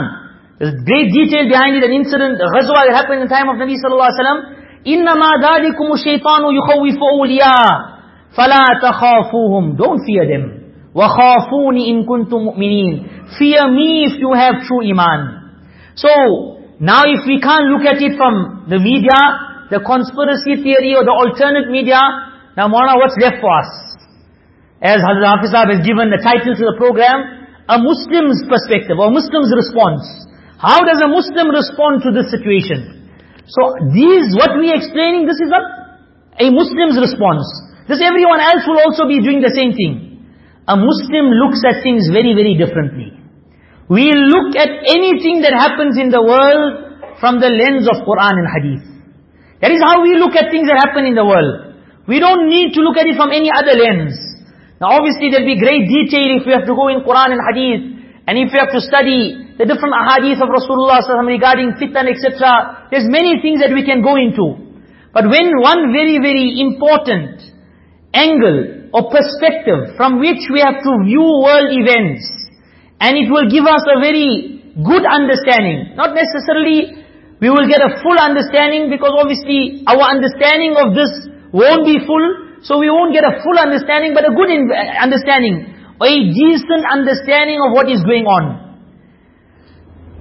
There's great detail behind it, an incident, a ghazwa that happened in the time of Nabi sallallahu alaihi wasallam. إِنَّمَا ذَلِكُمُ الشَّيْطَانُ يُخَوِّفُ أَوْلِيَاءَ فَلَا تَخَافُوهُمْ Don't fear them. وَخَافُونِ إِن كُنتُم مُؤْمِنِينَ Fear me if you have true iman. So, now if we can't look at it from the media, the conspiracy theory or the alternate media, now Maulana, what's left for us? As Hazrat Hafiz has given the title to the program, a Muslim's perspective, or Muslim's response. How does a Muslim respond to this situation? So these, what we are explaining, this is not a Muslim's response. This everyone else will also be doing the same thing. A Muslim looks at things very, very differently. We look at anything that happens in the world from the lens of Quran and Hadith. That is how we look at things that happen in the world. We don't need to look at it from any other lens. Now obviously there'll be great detail if we have to go in Quran and Hadith, and if we have to study the different ahadith of Rasulullah regarding fitan, etc. There's many things that we can go into. But when one very, very important angle or perspective from which we have to view world events, and it will give us a very good understanding, not necessarily we will get a full understanding because obviously our understanding of this won't be full. So we won't get a full understanding but a good uh, understanding. Or a decent understanding of what is going on.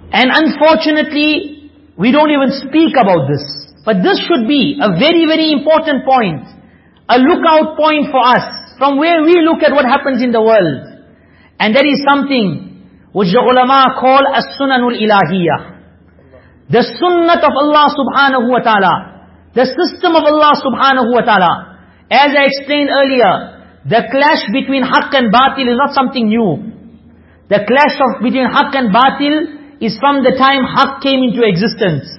And unfortunately, we don't even speak about this. But this should be a very, very important point. A lookout point for us. From where we look at what happens in the world. And that is something which the ulama call as-sunanul ilahiyah. The sunnah of Allah subhanahu wa ta'ala. The system of Allah subhanahu wa ta'ala. As I explained earlier, the clash between haqq and batil is not something new. The clash of between haqq and batil is from the time haqq came into existence.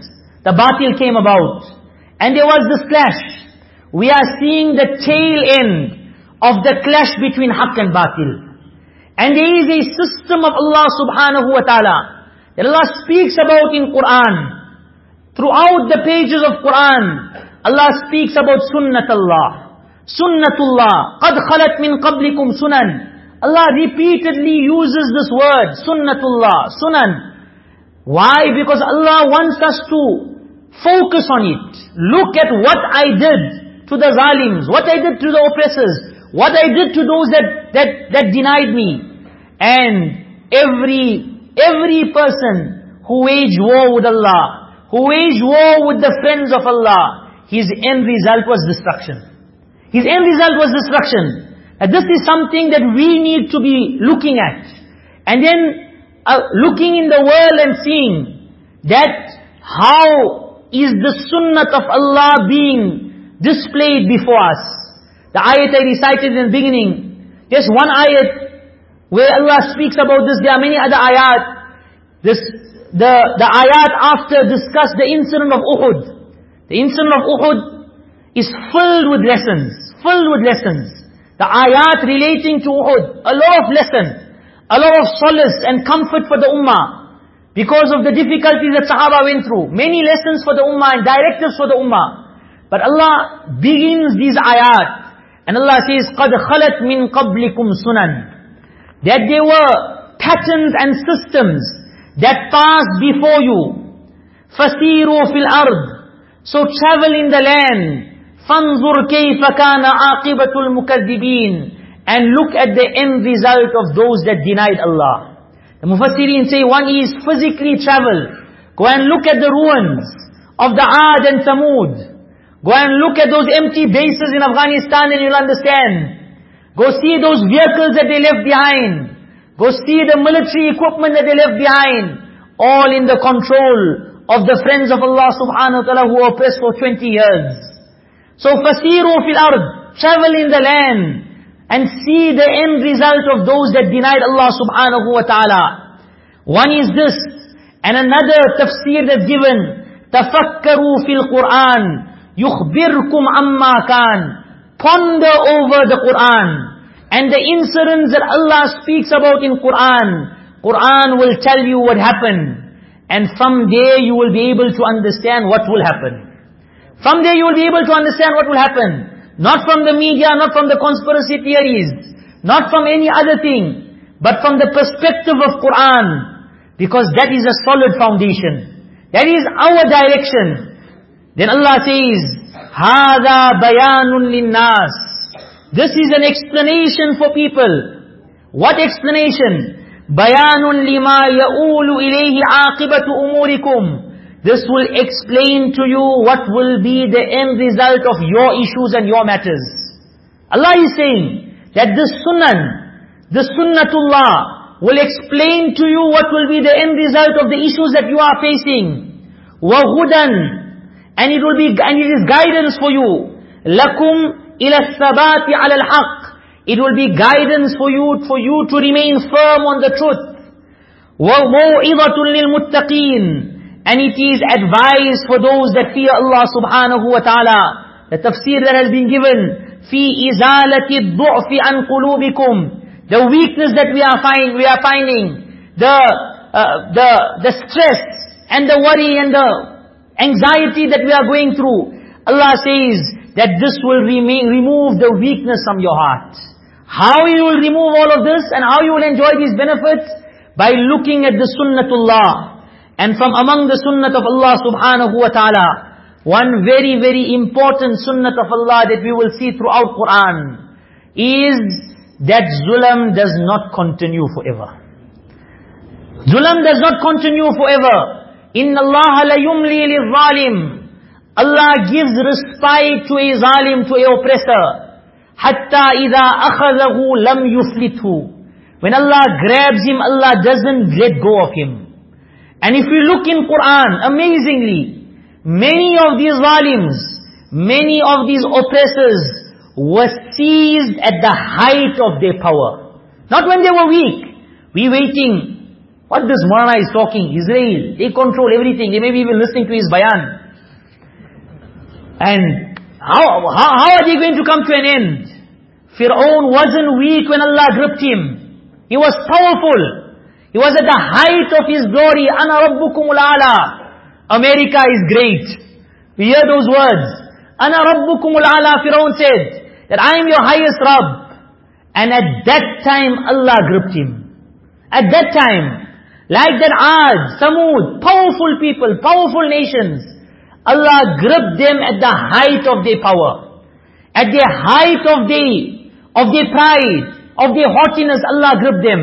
The batil came about. And there was this clash. We are seeing the tail end of the clash between haqq and batil. And there is a system of Allah subhanahu wa ta'ala that Allah speaks about in Quran. Throughout the pages of Quran, Allah speaks about sunnatullah. Sunnatullah. Qad khalat min qablikum sunan. Allah repeatedly uses this word, sunnatullah, sunan. Why? Because Allah wants us to focus on it. Look at what I did to the zalims, what I did to the oppressors, what I did to those that, that, that denied me. And every Every person who waged war with Allah, who waged war with the friends of Allah, his end result was destruction. His end result was destruction. And this is something that we need to be looking at. And then uh, looking in the world and seeing that how is the sunnah of Allah being displayed before us. The ayat I recited in the beginning, just one ayat where Allah speaks about this, there are many other ayat. This, the, the ayat after discuss the incident of Uhud. The incident of Uhud is filled with lessons. Filled with lessons. The ayat relating to Uhud, a lot of lesson. A lot of solace and comfort for the ummah. Because of the difficulties that Sahaba went through. Many lessons for the Ummah and directives for the Ummah. But Allah begins these ayat. And Allah says, قَدْ خَلَتْ مِنْ قَبْلِكُمْ سُنَنْ That there were patterns and systems that passed before you. فَسِيرُوا فِي الْأَرْضِ So travel in the land. فَانْظُرْ كَيْفَ كَانَ عَاقِبَةُ الْمُكَذِّبِينَ And look at the end result of those that denied Allah. The Mufassirin say one is physically travel. Go and look at the ruins of the Ad and Thamud. Go and look at those empty bases in Afghanistan and you'll understand. Go see those vehicles that they left behind. Go see the military equipment that they left behind. All in the control of the friends of Allah subhanahu wa ta'ala who oppressed for 20 years. So fasiru fil ard, travel in the land and see the end result of those that denied Allah subhanahu wa ta'ala. One is this, and another tafsir that's given, tafakkaru fil Qur'an, يُخْبِرْكُمْ عَمَّا كَانْ Ponder over the Qur'an. And the incidents that Allah speaks about in Qur'an, Qur'an will tell you what happened. And from there you will be able to understand what will happen. From there you will be able to understand what will happen. Not from the media, not from the conspiracy theories, not from any other thing, but from the perspective of Qur'an. Because that is a solid foundation. That is our direction. Then Allah says, هَذَا بَيَانٌ لِلنَّاسِ This is an explanation for people. What explanation? بَيَانٌ لِمَا يَؤُولُ إِلَيْهِ عَاقِبَةُ أُمُورِكُمْ this will explain to you what will be the end result of your issues and your matters. Allah is saying that this sunnah, the sunnatullah, will explain to you what will be the end result of the issues that you are facing. وَهُدًى And it will be, and it is guidance for you. لَكُمْ إِلَى الثَّبَاتِ عَلَى الْحَقِّ It will be guidance for you, for you to remain firm on the truth. وَمَوْعِظَةٌ لِلْمُتَّقِينَ and it is advice for those that fear Allah subhanahu wa ta'ala. The tafsir that has been given, في إزالة الضعف عن قلوبكم. The weakness that we are, find, we are finding, the, uh, the, the stress and the worry and the anxiety that we are going through. Allah says that this will remain, remove the weakness from your heart. How you will remove all of this and how you will enjoy these benefits? By looking at the sunnatullah. And from among the sunnah of Allah subhanahu wa ta'ala, one very, very important sunnah of Allah that we will see throughout Quran is that zulam does not continue forever. Zulam does not continue forever. Allah la yumli zalim. Allah gives respite to a zalim, to a oppressor. Hatta idha akhadahu lam yuflithu. When Allah grabs him, Allah doesn't let go of him. And if we look in Quran, amazingly, many of these zalims, many of these oppressors were seized at the height of their power. Not when they were weak. We waiting. What this Maulana is talking, Israel, they control everything. They may be even listening to his bayan. And how, how, how are they going to come to an end? Fir'aun wasn't weak when Allah gripped him. He was powerful. He was at the height of his glory. Ana rabbukumul ala. America is great. We hear those words. Ana rabbukumul ala. Firaun said that I am your highest Rabb. And at that time Allah gripped him. At that time, like that Ad, Samud, powerful people, powerful nations, Allah gripped them at the height of their power. At the height of their, of their pride, of their haughtiness, Allah gripped them.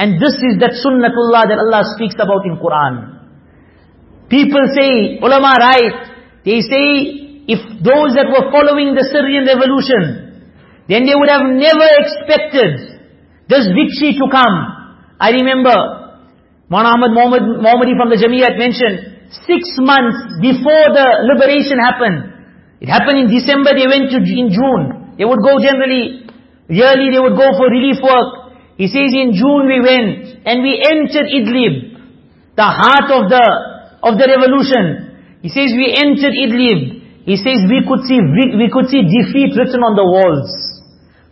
And this is that sunnatullah that Allah speaks about in Quran. People say, ulama right, they say, if those that were following the Syrian revolution, then they would have never expected this victory to come. I remember, Mana Ahmad Muhammadi from the Jamiyat mentioned, six months before the liberation happened, it happened in December, they went to in June. They would go generally, yearly they would go for relief work. He says in June we went and we entered Idlib, the heart of the of the revolution. He says we entered Idlib. He says we could see we could see defeat written on the walls.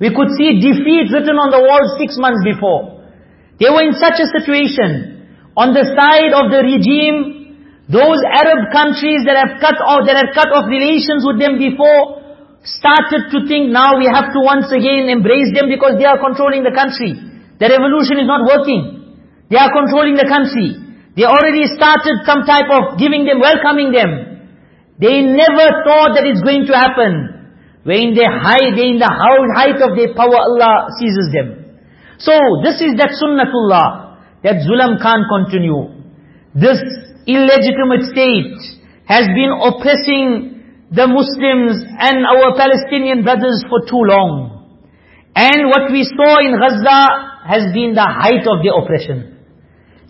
We could see defeat written on the walls six months before. They were in such a situation On the side of the regime, those Arab countries that have cut off, that have cut off relations with them before, started to think now we have to once again embrace them because they are controlling the country. The revolution is not working. They are controlling the country. They already started some type of giving them, welcoming them. They never thought that it's going to happen. When they hide, they in the height of their power, Allah seizes them. So, this is that sunnatullah, that zulam can't continue. This illegitimate state has been oppressing the Muslims and our Palestinian brothers for too long. And what we saw in Gaza has been the height of their oppression.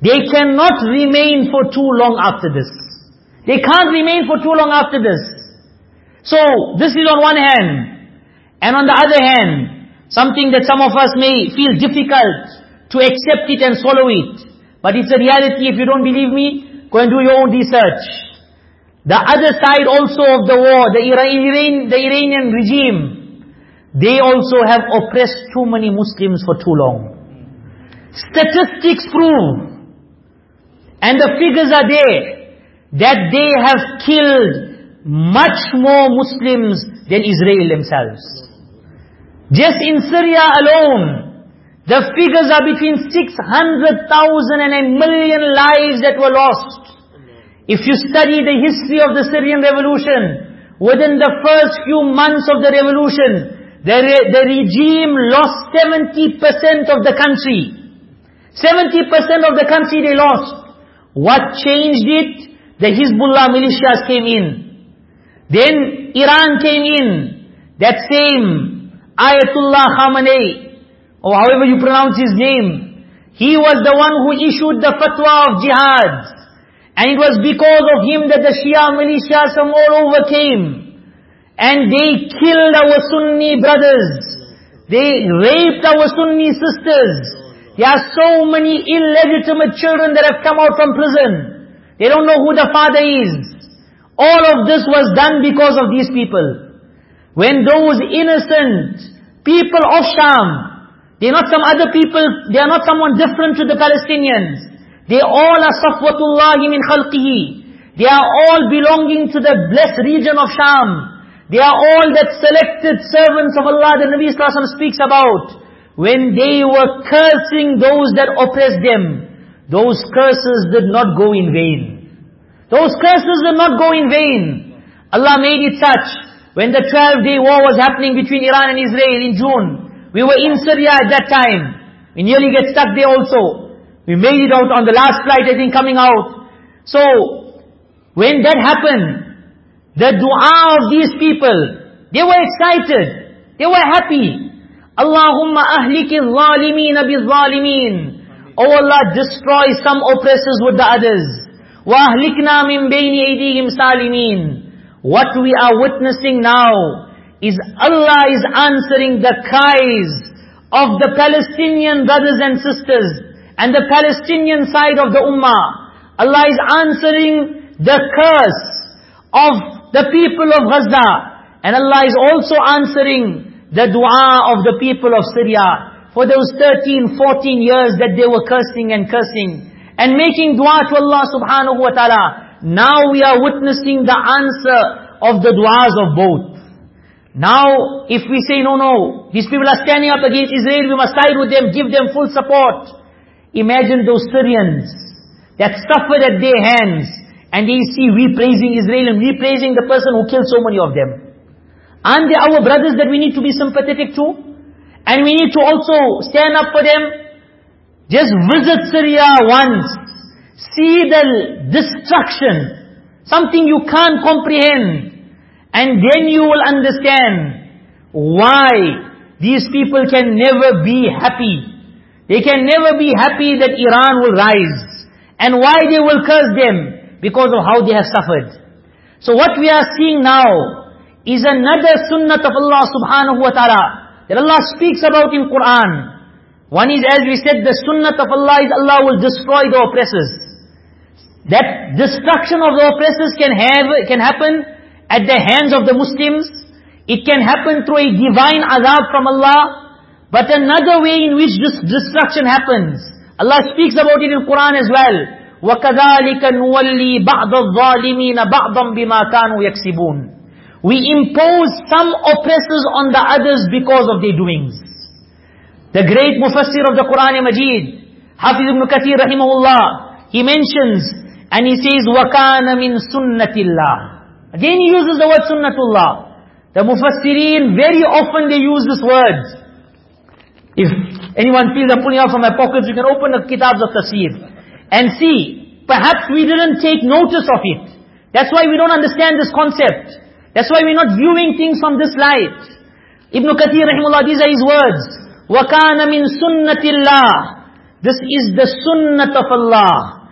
They cannot remain for too long after this. They can't remain for too long after this. So, this is on one hand. And on the other hand, something that some of us may feel difficult to accept it and swallow it. But it's a reality. If you don't believe me, go and do your own research. The other side also of the war, the, Iran, the Iranian regime, they also have oppressed too many Muslims for too long. Statistics prove, and the figures are there, that they have killed much more Muslims than Israel themselves. Just in Syria alone, the figures are between 600,000 and a million lives that were lost. If you study the history of the Syrian revolution, within the first few months of the revolution, the, re the regime lost 70% of the country. 70% of the country they lost. What changed it? The Hezbollah militias came in. Then Iran came in. That same Ayatollah Khamenei, or however you pronounce his name, he was the one who issued the fatwa of jihad. And it was because of him that the Shia militias from all over came. And they killed our Sunni brothers. They raped our Sunni sisters. There are so many illegitimate children that have come out from prison. They don't know who the father is. All of this was done because of these people. When those innocent people of Sham, they're not some other people, they are not someone different to the Palestinians. They all are safwatullahi min khalqihi. They are all belonging to the blessed region of Sham. They are all that selected servants of Allah that Nabi Sallallahu speaks about. When they were cursing those that oppressed them, those curses did not go in vain. Those curses did not go in vain. Allah made it such. When the 12-day war was happening between Iran and Israel in June, we were in Syria at that time. We nearly get stuck there also. We made it out on the last flight, I think, coming out. So, when that happened, the dua of these people, they were excited. They were happy. Allahumma ahliki zalimeen bil-zalimin. Oh Allah, destroy some oppressors with the others. Wa ahlikna min bayni aydihim salimin. What we are witnessing now is Allah is answering the cries of the Palestinian brothers and sisters and the Palestinian side of the Ummah. Allah is answering the curse of the people of Gaza. And Allah is also answering the dua of the people of Syria for those 13, 14 years that they were cursing and cursing and making dua to Allah subhanahu wa ta'ala. Now we are witnessing the answer of the duas of both. Now, if we say, no, no, these people are standing up against Israel, we must side with them, give them full support. Imagine those Syrians that suffered at their hands and they see we praising Israel and we praising the person who killed so many of them. Aren't they our brothers that we need to be sympathetic to? And we need to also stand up for them. Just visit Syria once. See the destruction. Something you can't comprehend. And then you will understand why these people can never be happy. They can never be happy that Iran will rise. And why they will curse them? Because of how they have suffered. So what we are seeing now is another sunnah of Allah subhanahu wa ta'ala that Allah speaks about in Quran. One is as we said, the sunnah of Allah is Allah will destroy the oppressors. That destruction of the oppressors can have can happen at the hands of the Muslims. It can happen through a divine azab from Allah. But another way in which this destruction happens, Allah speaks about it in Quran as well. وَكَذَلِكَ نُوَلِّي بَعْضَ الظَّالِمِينَ بَعْضًا بِمَا كَانُوا يَكْسِبُونَ We impose some oppressors on the others because of their doings. The great mufassir of the Quran Majid, Hafiz ibn Kathir rahimahullah, he mentions and he says, وَكَانَ مِن سُنَّةِ اللَّهِ Again he uses the word sunnatullah. The mufassirin, very often they use this word. If anyone feels I'm pulling out from my pockets, you can open the kitabs of tafsir and see. Perhaps we didn't take notice of it. That's why we don't understand this concept. That's why we're not viewing things from this light. Ibn Kathir rahimullah, these are his words. وَكَانَ مِن سُنَّةِ اللَّهِ This is the sunnah of Allah.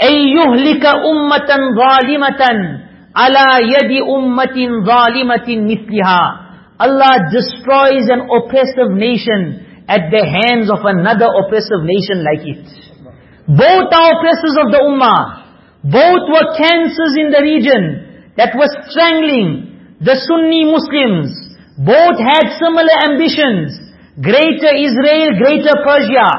أَيْ يُهْلِكَ أُمَّةً ظَالِمَةً ala yadi ummatin zalimatin mithliha. Allah destroys an oppressive nation at the hands of another oppressive nation like it. Both are oppressors of the ummah. Both were cancers in the region that were strangling the Sunni Muslims. Both had similar ambitions. Greater Israel, greater Persia.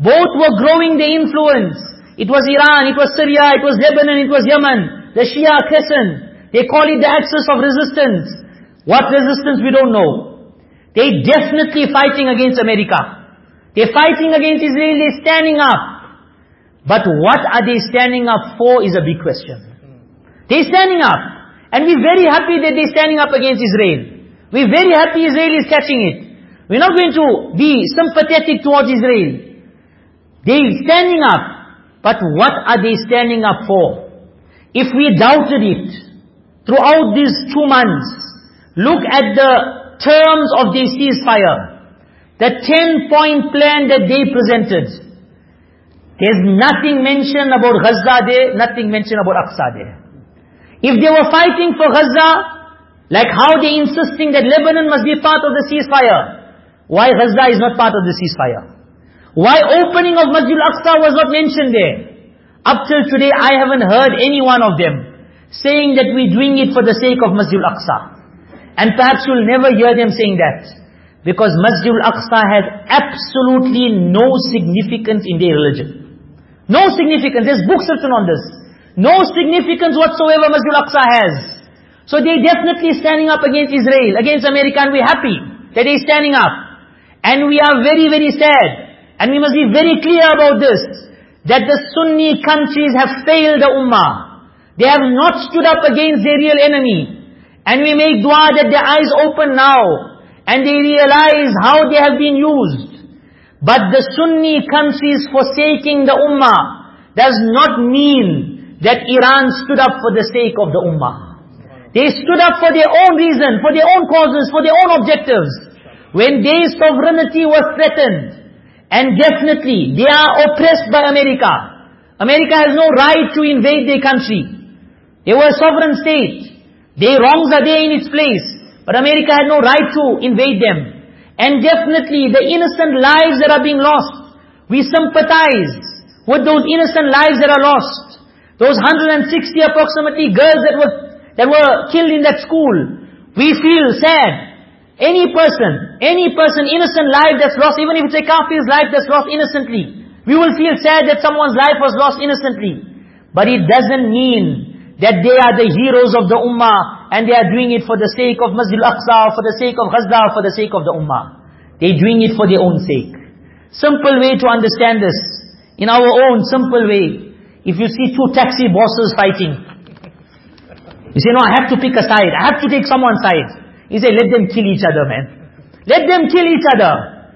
Both were growing their influence. It was Iran, it was Syria, it was Lebanon, it was Yemen the Shia crescent. They call it the axis of resistance. What resistance we don't know. They definitely fighting against America. They're fighting against Israel, they're standing up. But what are they standing up for is a big question. They're standing up. And we're very happy that they're standing up against Israel. We're very happy Israel is catching it. We're not going to be sympathetic towards Israel. They're standing up. But what are they standing up for? If we doubted it throughout these two months, look at the terms of the ceasefire. The 10-point plan that they presented. There's nothing mentioned about Gaza there, nothing mentioned about Aqsa there. If they were fighting for Gaza, like how they insisting that Lebanon must be part of the ceasefire, why Gaza is not part of the ceasefire? Why opening of Masjid al-Aqsa was not mentioned there? Up till today, I haven't heard any one of them saying that we're doing it for the sake of Masjid al-Aqsa. And perhaps you'll never hear them saying that. Because Masjid al-Aqsa has absolutely no significance in their religion. No significance. There's books written on this. No significance whatsoever Masjid al-Aqsa has. So they're definitely standing up against Israel, against America, and we're happy that they're standing up. And we are very, very sad. And we must be very clear about this that the Sunni countries have failed the Ummah. They have not stood up against their real enemy. And we make dua that their eyes open now. And they realize how they have been used. But the Sunni countries forsaking the Ummah does not mean that Iran stood up for the sake of the Ummah. They stood up for their own reason, for their own causes, for their own objectives. When their sovereignty was threatened, and definitely, they are oppressed by America. America has no right to invade their country. They were a sovereign state. Their wrongs are there in its place. But America had no right to invade them. And definitely, the innocent lives that are being lost, we sympathize with those innocent lives that are lost. Those 160 approximately girls that were, that were killed in that school. We feel sad. Any person, any person, innocent life that's lost, even if it's a kafir's life that's lost innocently, we will feel sad that someone's life was lost innocently. But it doesn't mean that they are the heroes of the ummah and they are doing it for the sake of Masjid al-Aqsa, for the sake of Gaza, for the sake of the ummah. They're doing it for their own sake. Simple way to understand this. In our own simple way. If you see two taxi bosses fighting, you say, no, I have to pick a side. I have to take someone's side. He said, let them kill each other, man. Let them kill each other.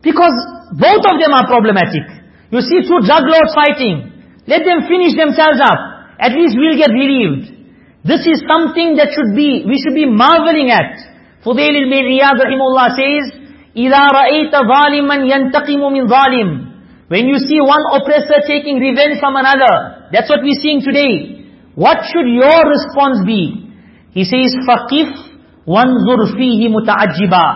Because both of them are problematic. You see two drug lords fighting. Let them finish themselves up. At least we'll get relieved. This is something that should be, we should be marveling at. Fudail ibn Iyad rahimullah says, إِذَا رَأَيْتَ ظَالِمًا يَنْتَقِمُ مِنْ ظَالِمٍ When you see one oppressor taking revenge from another, that's what we're seeing today. What should your response be? He says, فَقِفْ وَانْظُرْ فِيهِ مُتَعَجِّبًا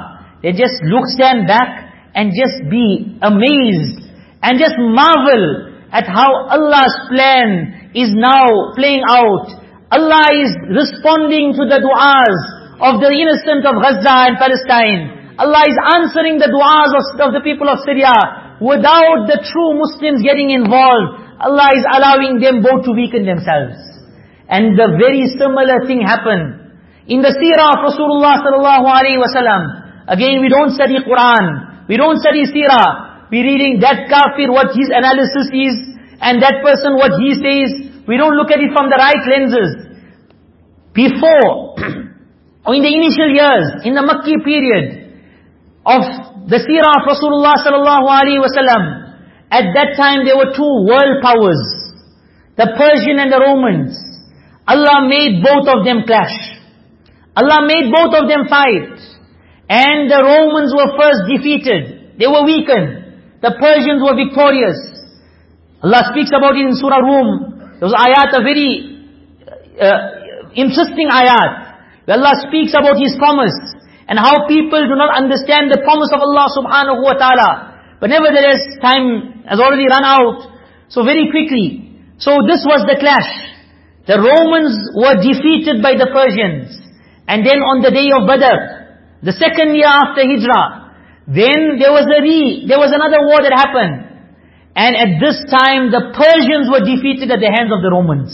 They just look, stand back and just be amazed and just marvel at how Allah's plan is now playing out. Allah is responding to the du'as of the innocent of Gaza and Palestine. Allah is answering the du'as of, of the people of Syria. without the true Muslims getting involved, Allah is allowing them both to weaken themselves. And the very similar thing happened. in the seerah of Rasulullah sallallahu alaihi wasallam, again we don't study Quran, we don't study seerah, We're reading that kafir what his analysis is, and that person what he says, we don't look at it from the right lenses. Before, or (clears throat) in the initial years, in the Makki period, of the seerah of Rasulullah sallallahu alaihi wasallam, at that time there were two world powers. The Persian and the Romans. Allah made both of them clash. Allah made both of them fight. And the Romans were first defeated. They were weakened. The Persians were victorious. Allah speaks about it in Surah Rum. Those ayat are very uh, interesting ayat. Allah speaks about His promise. And how people do not understand the promise of Allah subhanahu wa ta'ala. But nevertheless, time has already run out. So very quickly. So this was the clash. The Romans were defeated by the Persians. And then on the day of Badr, the second year after Hijrah, then there was a re, there was another war that happened. And at this time, the Persians were defeated at the hands of the Romans.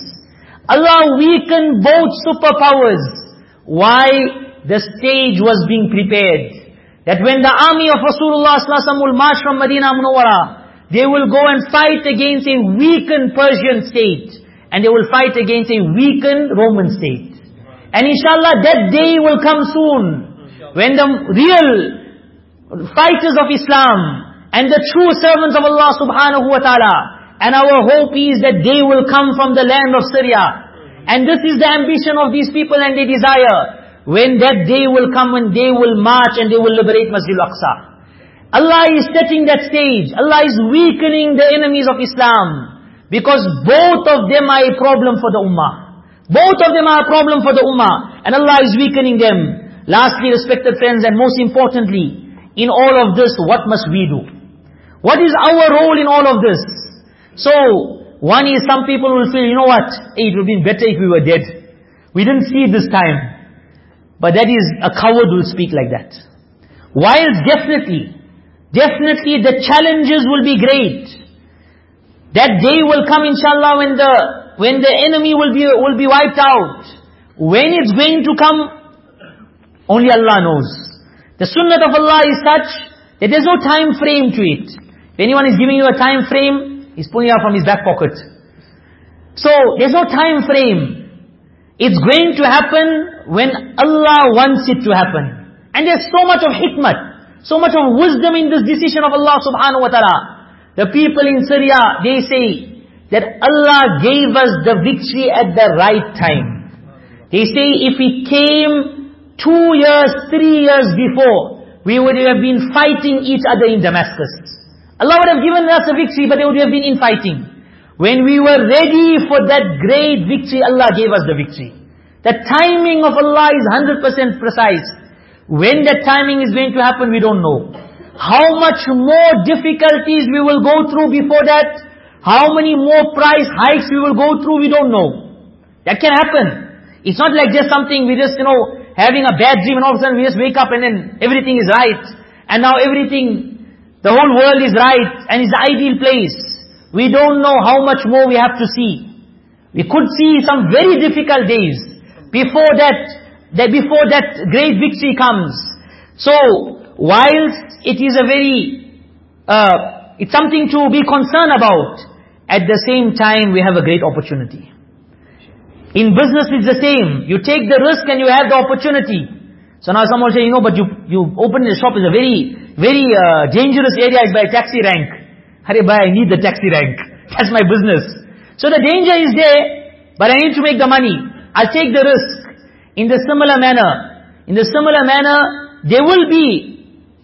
Allah weakened both superpowers. Why? The stage was being prepared. That when the army of Rasulullah will march from Medina Munawwara, they will go and fight against a weakened Persian state. And they will fight against a weakened Roman state. And inshallah that day will come soon. When the real fighters of Islam and the true servants of Allah subhanahu wa ta'ala and our hope is that they will come from the land of Syria. And this is the ambition of these people and their desire. When that day will come when they will march and they will liberate Masjid al-Aqsa. Allah is setting that stage. Allah is weakening the enemies of Islam. Because both of them are a problem for the ummah. Both of them are a problem for the ummah. And Allah is weakening them. Lastly, respected friends, and most importantly, in all of this, what must we do? What is our role in all of this? So, one is some people will say, you know what, hey, it would have been better if we were dead. We didn't see it this time. But that is, a coward will speak like that. While definitely, Definitely the challenges will be great. That day will come inshallah when the, when the enemy will be, will be wiped out. When it's going to come, only Allah knows. The sunnah of Allah is such that there's no time frame to it. If anyone is giving you a time frame, he's pulling it out from his back pocket. So, there's no time frame. It's going to happen when Allah wants it to happen. And there's so much of hikmah. So much of wisdom in this decision of Allah subhanahu wa ta'ala. The people in Syria, they say that Allah gave us the victory at the right time. They say if it came two years, three years before, we would have been fighting each other in Damascus. Allah would have given us a victory, but they would have been infighting. When we were ready for that great victory, Allah gave us the victory. The timing of Allah is 100% precise. When that timing is going to happen, we don't know. How much more difficulties we will go through before that, how many more price hikes we will go through, we don't know. That can happen. It's not like just something we just, you know, having a bad dream and all of a sudden we just wake up and then everything is right. And now everything, the whole world is right and is the ideal place. We don't know how much more we have to see. We could see some very difficult days. Before that, that before that great victory comes. So, whilst it is a very, uh, it's something to be concerned about, at the same time we have a great opportunity. In business it's the same. You take the risk and you have the opportunity. So now someone will say, you know, but you, you open the shop is a very, very uh, dangerous area, by taxi rank. Hare bhai, I need the taxi rank. (laughs) That's my business. So the danger is there, but I need to make the money. I'll take the risk. In the similar manner, in the similar manner, there will be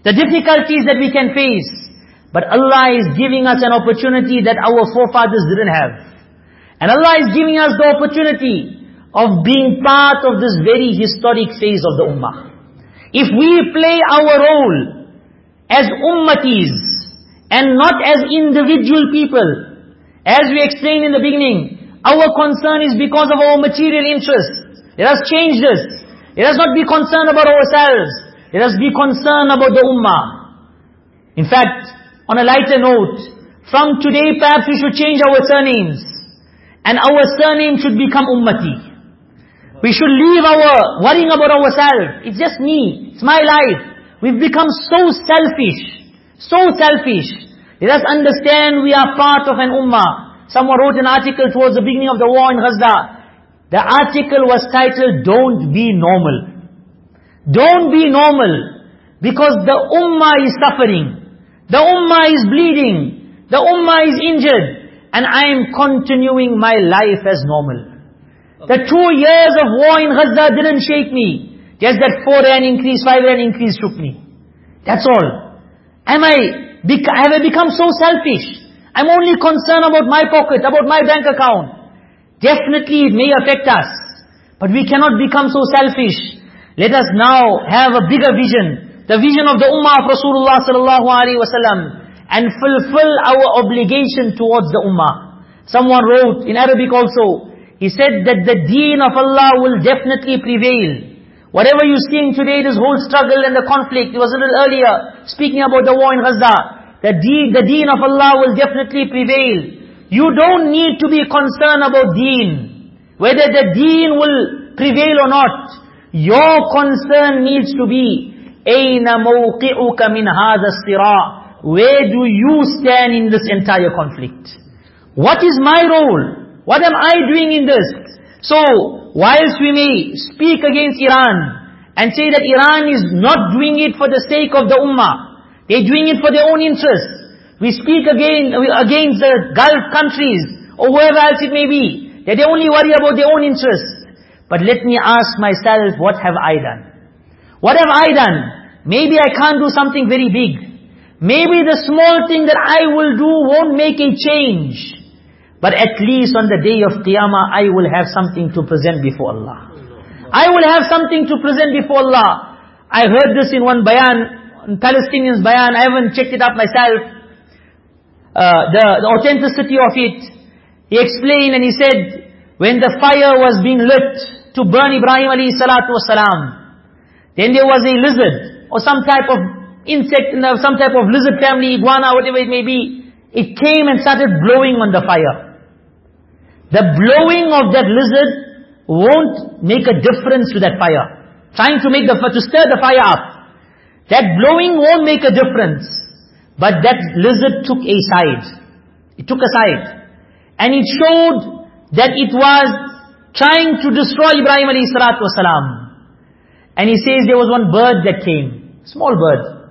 the difficulties that we can face. But Allah is giving us an opportunity that our forefathers didn't have. And Allah is giving us the opportunity of being part of this very historic phase of the ummah. If we play our role as ummatis and not as individual people, as we explained in the beginning, our concern is because of our material interests. Let us change this. Let us not be concerned about ourselves. Let us be concerned about the ummah. In fact, on a lighter note, from today perhaps we should change our surnames. And our surname should become Ummati. We should leave our worrying about ourselves. It's just me. It's my life. We've become so selfish. So selfish. Let us understand we are part of an ummah. Someone wrote an article towards the beginning of the war in Gaza. The article was titled, Don't be normal. Don't be normal. Because the ummah is suffering. The ummah is bleeding. The ummah is injured. And I am continuing my life as normal. The two years of war in Gaza didn't shake me. Just that four rand increase, five rand increase shook me. That's all. Am I, have I become so selfish? I'm only concerned about my pocket, about my bank account. Definitely it may affect us. But we cannot become so selfish. Let us now have a bigger vision. The vision of the Ummah of Rasulullah sallallahu alaihi wasallam. And fulfill our obligation towards the Ummah. Someone wrote in Arabic also, he said that the deen of Allah will definitely prevail. Whatever you're seeing today, this whole struggle and the conflict, it was a little earlier, speaking about the war in Gaza. The deen, the deen of Allah will definitely prevail. You don't need to be concerned about deen. Whether the deen will prevail or not. Your concern needs to be, Aina mawqi'uka min hadha sira? Where do you stand in this entire conflict? What is my role? What am I doing in this? So, whilst we may speak against Iran and say that Iran is not doing it for the sake of the ummah, they're doing it for their own interests. We speak again against the Gulf countries or whoever else it may be, that they only worry about their own interests. But let me ask myself, what have I done? What have I done? Maybe I can't do something very big. Maybe the small thing that I will do won't make a change. But at least on the day of Qiyamah, I will have something to present before Allah. I will have something to present before Allah. I heard this in one bayan, Palestinian's bayan, I haven't checked it up myself. Uh, the, the authenticity of it. He explained and he said, when the fire was being lit to burn Ibrahim alayhi salatu wasalam, then there was a lizard, or some type of insect, some type of lizard family, iguana, whatever it may be. It came and started blowing on the fire. The blowing of that lizard won't make a difference to that fire. Trying to make the to stir the fire up. That blowing won't make a difference. But that lizard took a side. It took a side. And it showed that it was trying to destroy Ibrahim alayhi salatu wasalam. And he says there was one bird that came, small bird,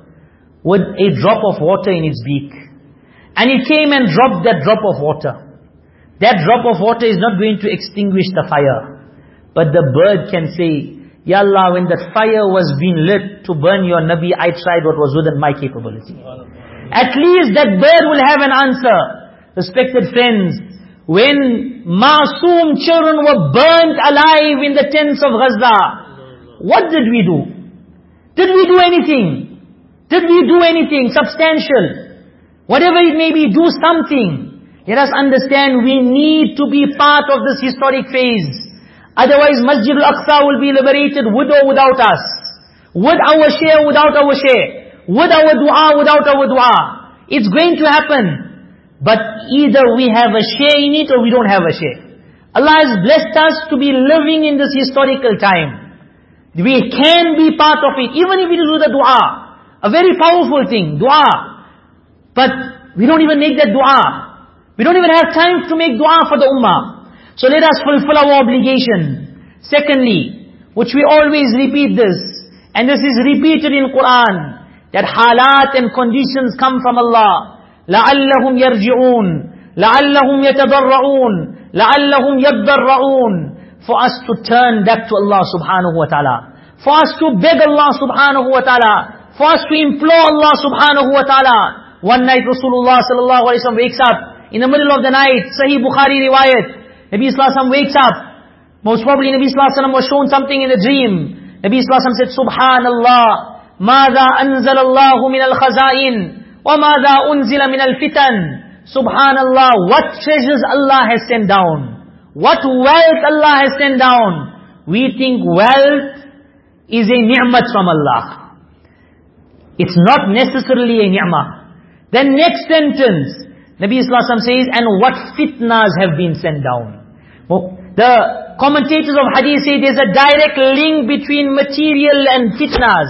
with a drop of water in its beak. And it came and dropped that drop of water. That drop of water is not going to extinguish the fire. But the bird can say, Ya Allah, when that fire was being lit to burn your Nabi, I tried what was within my capability. At least that bird will have an answer. Respected friends, when masoom children were burnt alive in the tents of Gaza, what did we do? Did we do anything? Did we do anything substantial? Whatever it may be, do something. Let us understand we need to be part of this historic phase. Otherwise Masjid al-Aqsa will be liberated with or without us. With our share, without our share. With our dua, without our dua. It's going to happen. But either we have a share in it or we don't have a share. Allah has blessed us to be living in this historical time. We can be part of it, even if it is with a dua. A very powerful thing, dua. But we don't even make that dua. We don't even have time to make dua for the ummah. So let us fulfill our obligation. Secondly, which we always repeat this, and this is repeated in Quran, that halat and conditions come from Allah. لَعَلَّهُمْ يَرْجِعُونَ لَعَلَّهُمْ يَتَضَرَّعُونَ لَعَلَّهُمْ يَضَّرَّعُونَ For us to turn back to Allah subhanahu wa ta'ala. For us to beg Allah subhanahu wa ta'ala. For us to implore Allah subhanahu wa ta'ala. One night Rasulullah sallallahu alayhi wa sallam wakes up in the middle of the night, Sahih Bukhari riwayat, Nabi Sallallahu wakes up. Most probably Nabi Sallallahu was shown something in a dream. Nabi Sallallahu said, Subhanallah, ماذا أنزل الله من الخزائن وماذا أنزل من الفتن Subhanallah, what treasures Allah has sent down. What wealth Allah has sent down. We think wealth is a ni'mat from Allah. It's not necessarily a ni'mah. The next sentence, Nabi Islam says, and what fitnas have been sent down. The commentators of hadith say there's a direct link between material and fitnas.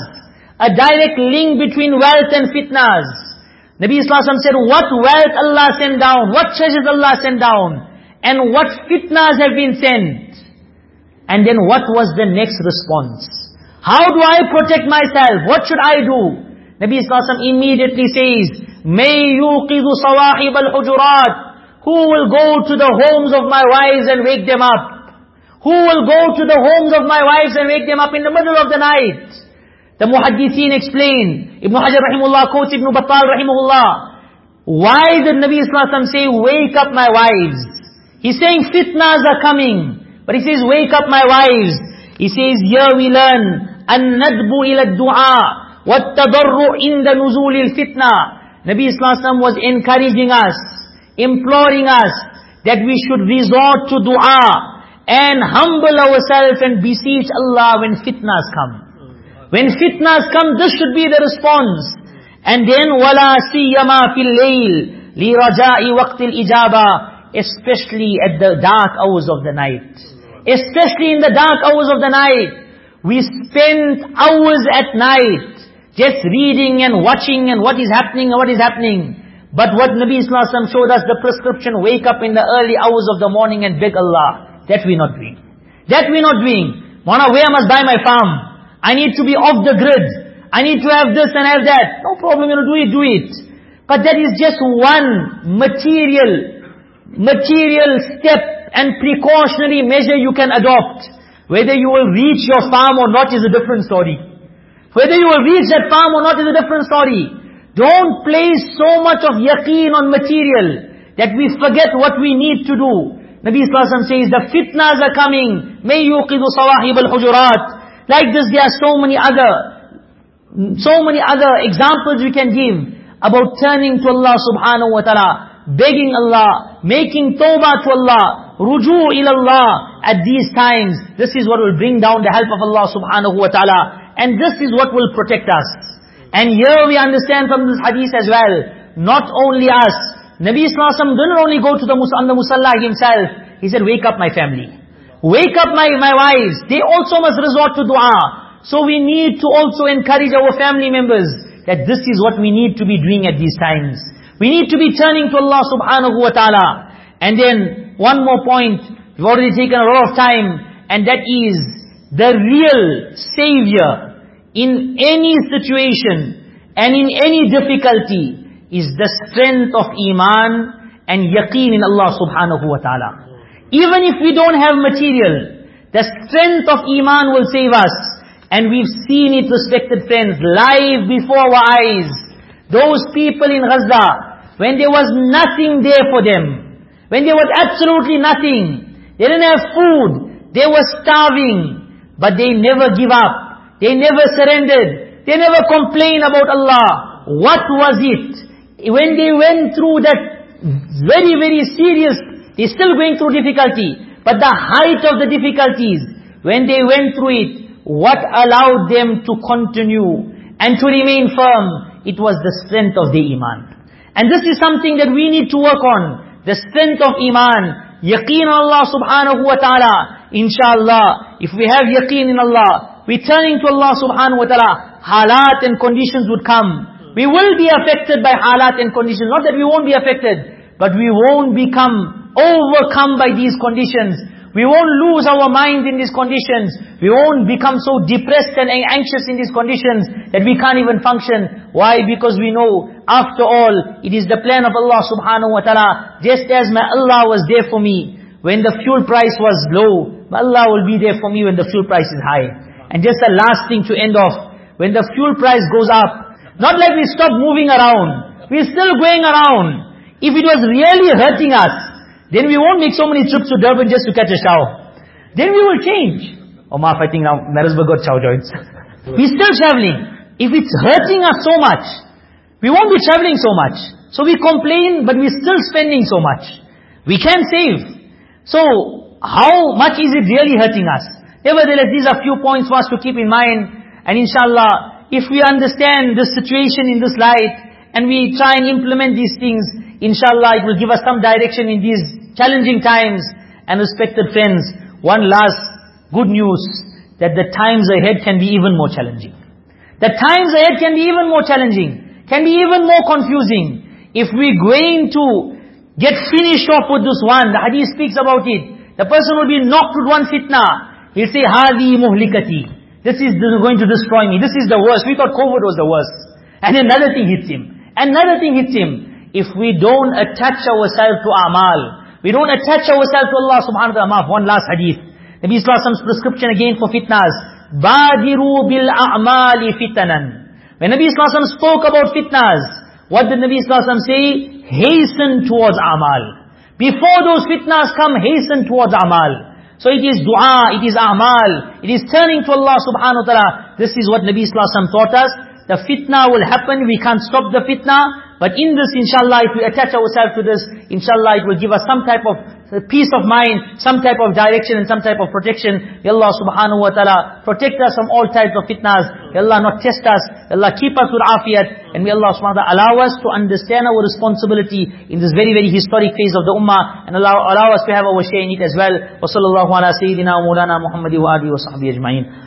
A direct link between wealth and fitnas. Nabi Islam said, what wealth Allah sent down, what treasures Allah sent down, and what fitnas have been sent. And then what was the next response? How do I protect myself? What should I do? Nabi Islam immediately says, May yuqidu sawahib al-hujurat. Who will go to the homes of my wives and wake them up? Who will go to the homes of my wives and wake them up in the middle of the night? The muhaddithin explain. Ibn Hajar rahimullah quotes Ibn Battal rahimullah. Why did Nabi Islam say, wake up my wives? He's saying fitnas are coming. But he says, wake up my wives. He says, here we learn, الندب إلى الدعاء والتضرع عند نزول الفتنة Nabi Islam was encouraging us, imploring us, that we should resort to dua and humble ourselves and beseech Allah when fitnas come. When fitnas come, this should be the response. And then, وَلَا سِيَّمَا فِي اللَّيْلِ لِرَجَاءِ وَقْتِ الْإِجَابَةِ Especially at the dark hours of the night. Especially in the dark hours of the night. We spend hours at night just reading and watching and what is happening and what is happening. But what Nabi Islam showed us, the prescription, wake up in the early hours of the morning and beg Allah. That we're not doing. That we're not doing. Mona, where I must buy my farm? I need to be off the grid. I need to have this and have that. No problem, you know, do it, do it. But that is just one material, material step and precautionary measure you can adopt. Whether you will reach your farm or not is a different story. Whether you will reach that farm or not is a different story. Don't place so much of yaqeen on material that we forget what we need to do. Nabi Sallallahu says, the fitnas are coming. May yuqidu sawahib al-hujurat. Like this, there are so many other, so many other examples we can give about turning to Allah subhanahu wa ta'ala, begging Allah, making tawbah to Allah, ruju ila Allah at these times. This is what will bring down the help of Allah subhanahu wa ta'ala. And this is what will protect us. And here we understand from this hadith as well, not only us, Nabi Wasallam didn't only go to the on the musalla himself, he said, wake up my family. Wake up my, my wives. They also must resort to dua. So we need to also encourage our family members that this is what we need to be doing at these times. We need to be turning to Allah subhanahu wa ta'ala. And then, one more point, we've already taken a lot of time, and that is the real savior in any situation and in any difficulty is the strength of iman and yaqeen in Allah subhanahu wa ta'ala. Even if we don't have material, the strength of iman will save us. And we've seen it, respected friends, live before our eyes. Those people in Gaza, when there was nothing there for them, when there was absolutely nothing, they didn't have food, they were starving, but they never give up. They never surrendered. They never complained about Allah. What was it? When they went through that very, very serious, they're still going through difficulty. But the height of the difficulties, when they went through it, what allowed them to continue and to remain firm? It was the strength of the iman. And this is something that we need to work on. The strength of iman. Yaqeen Allah subhanahu wa ta'ala. Inshallah, if we have yaqeen in Allah, returning to Allah subhanahu wa ta'ala, halat and conditions would come. We will be affected by halat and conditions. Not that we won't be affected, but we won't become overcome by these conditions. We won't lose our minds in these conditions. We won't become so depressed and anxious in these conditions that we can't even function. Why? Because we know, after all, it is the plan of Allah subhanahu wa ta'ala. Just as my Allah was there for me when the fuel price was low, Allah will be there for me when the fuel price is high. And just the last thing to end off, when the fuel price goes up, not like we stop moving around, we're still going around. If it was really hurting us, then we won't make so many trips to Durban just to catch a shower. Then we will change. Oh, Maaf, I think now Maritzburg got chow joints. (laughs) we're still traveling. If it's hurting us so much, we won't be traveling so much. So we complain, but we're still spending so much. We can save. So, how much is it really hurting us? Nevertheless, these are few points for us to keep in mind. And inshallah, if we understand this situation in this light, and we try and implement these things, inshallah it will give us some direction in these challenging times. And respected friends, one last good news, that the times ahead can be even more challenging. The times ahead can be even more challenging, can be even more confusing. If we're going to get finished off with this one, the hadith speaks about it. The person will be knocked with one fitna. He'll say, Hadi muhlikati. This is going to destroy me. This is the worst. We thought COVID was the worst. And another thing hits him. Another thing hits him. If we don't attach ourselves to amal, we don't attach ourselves to Allah subhanahu wa ta'ala. One last hadith. Nabi Sallallahu prescription again for fitnas. Badiru bil a'mali fitanan. When Nabi Sallallahu spoke about fitnas, what did Nabi Sallallahu say? Hasten towards amal. Before those fitnas come, hasten towards amal. So it is dua, it is amal, it is turning to Allah subhanahu wa ta'ala. This is what Nabi Sallallahu taught us. The fitna will happen, we can't stop the fitna. But in this, inshallah, if we attach ourselves to this, inshallah, it will give us some type of peace of mind, some type of direction and some type of protection. Ya Allah subhanahu wa ta'ala protect us from all types of fitnas. Ya Allah not test us. Ya Allah keep us with afiyat. And may Allah subhanahu wa ta'ala allow us to understand our responsibility in this very, very historic phase of the ummah. And allow, allow us to have our share in it as well. Wa sallallahu ala sayyidina wa mulana Muhammadi wa wa sahbihi ajma'in.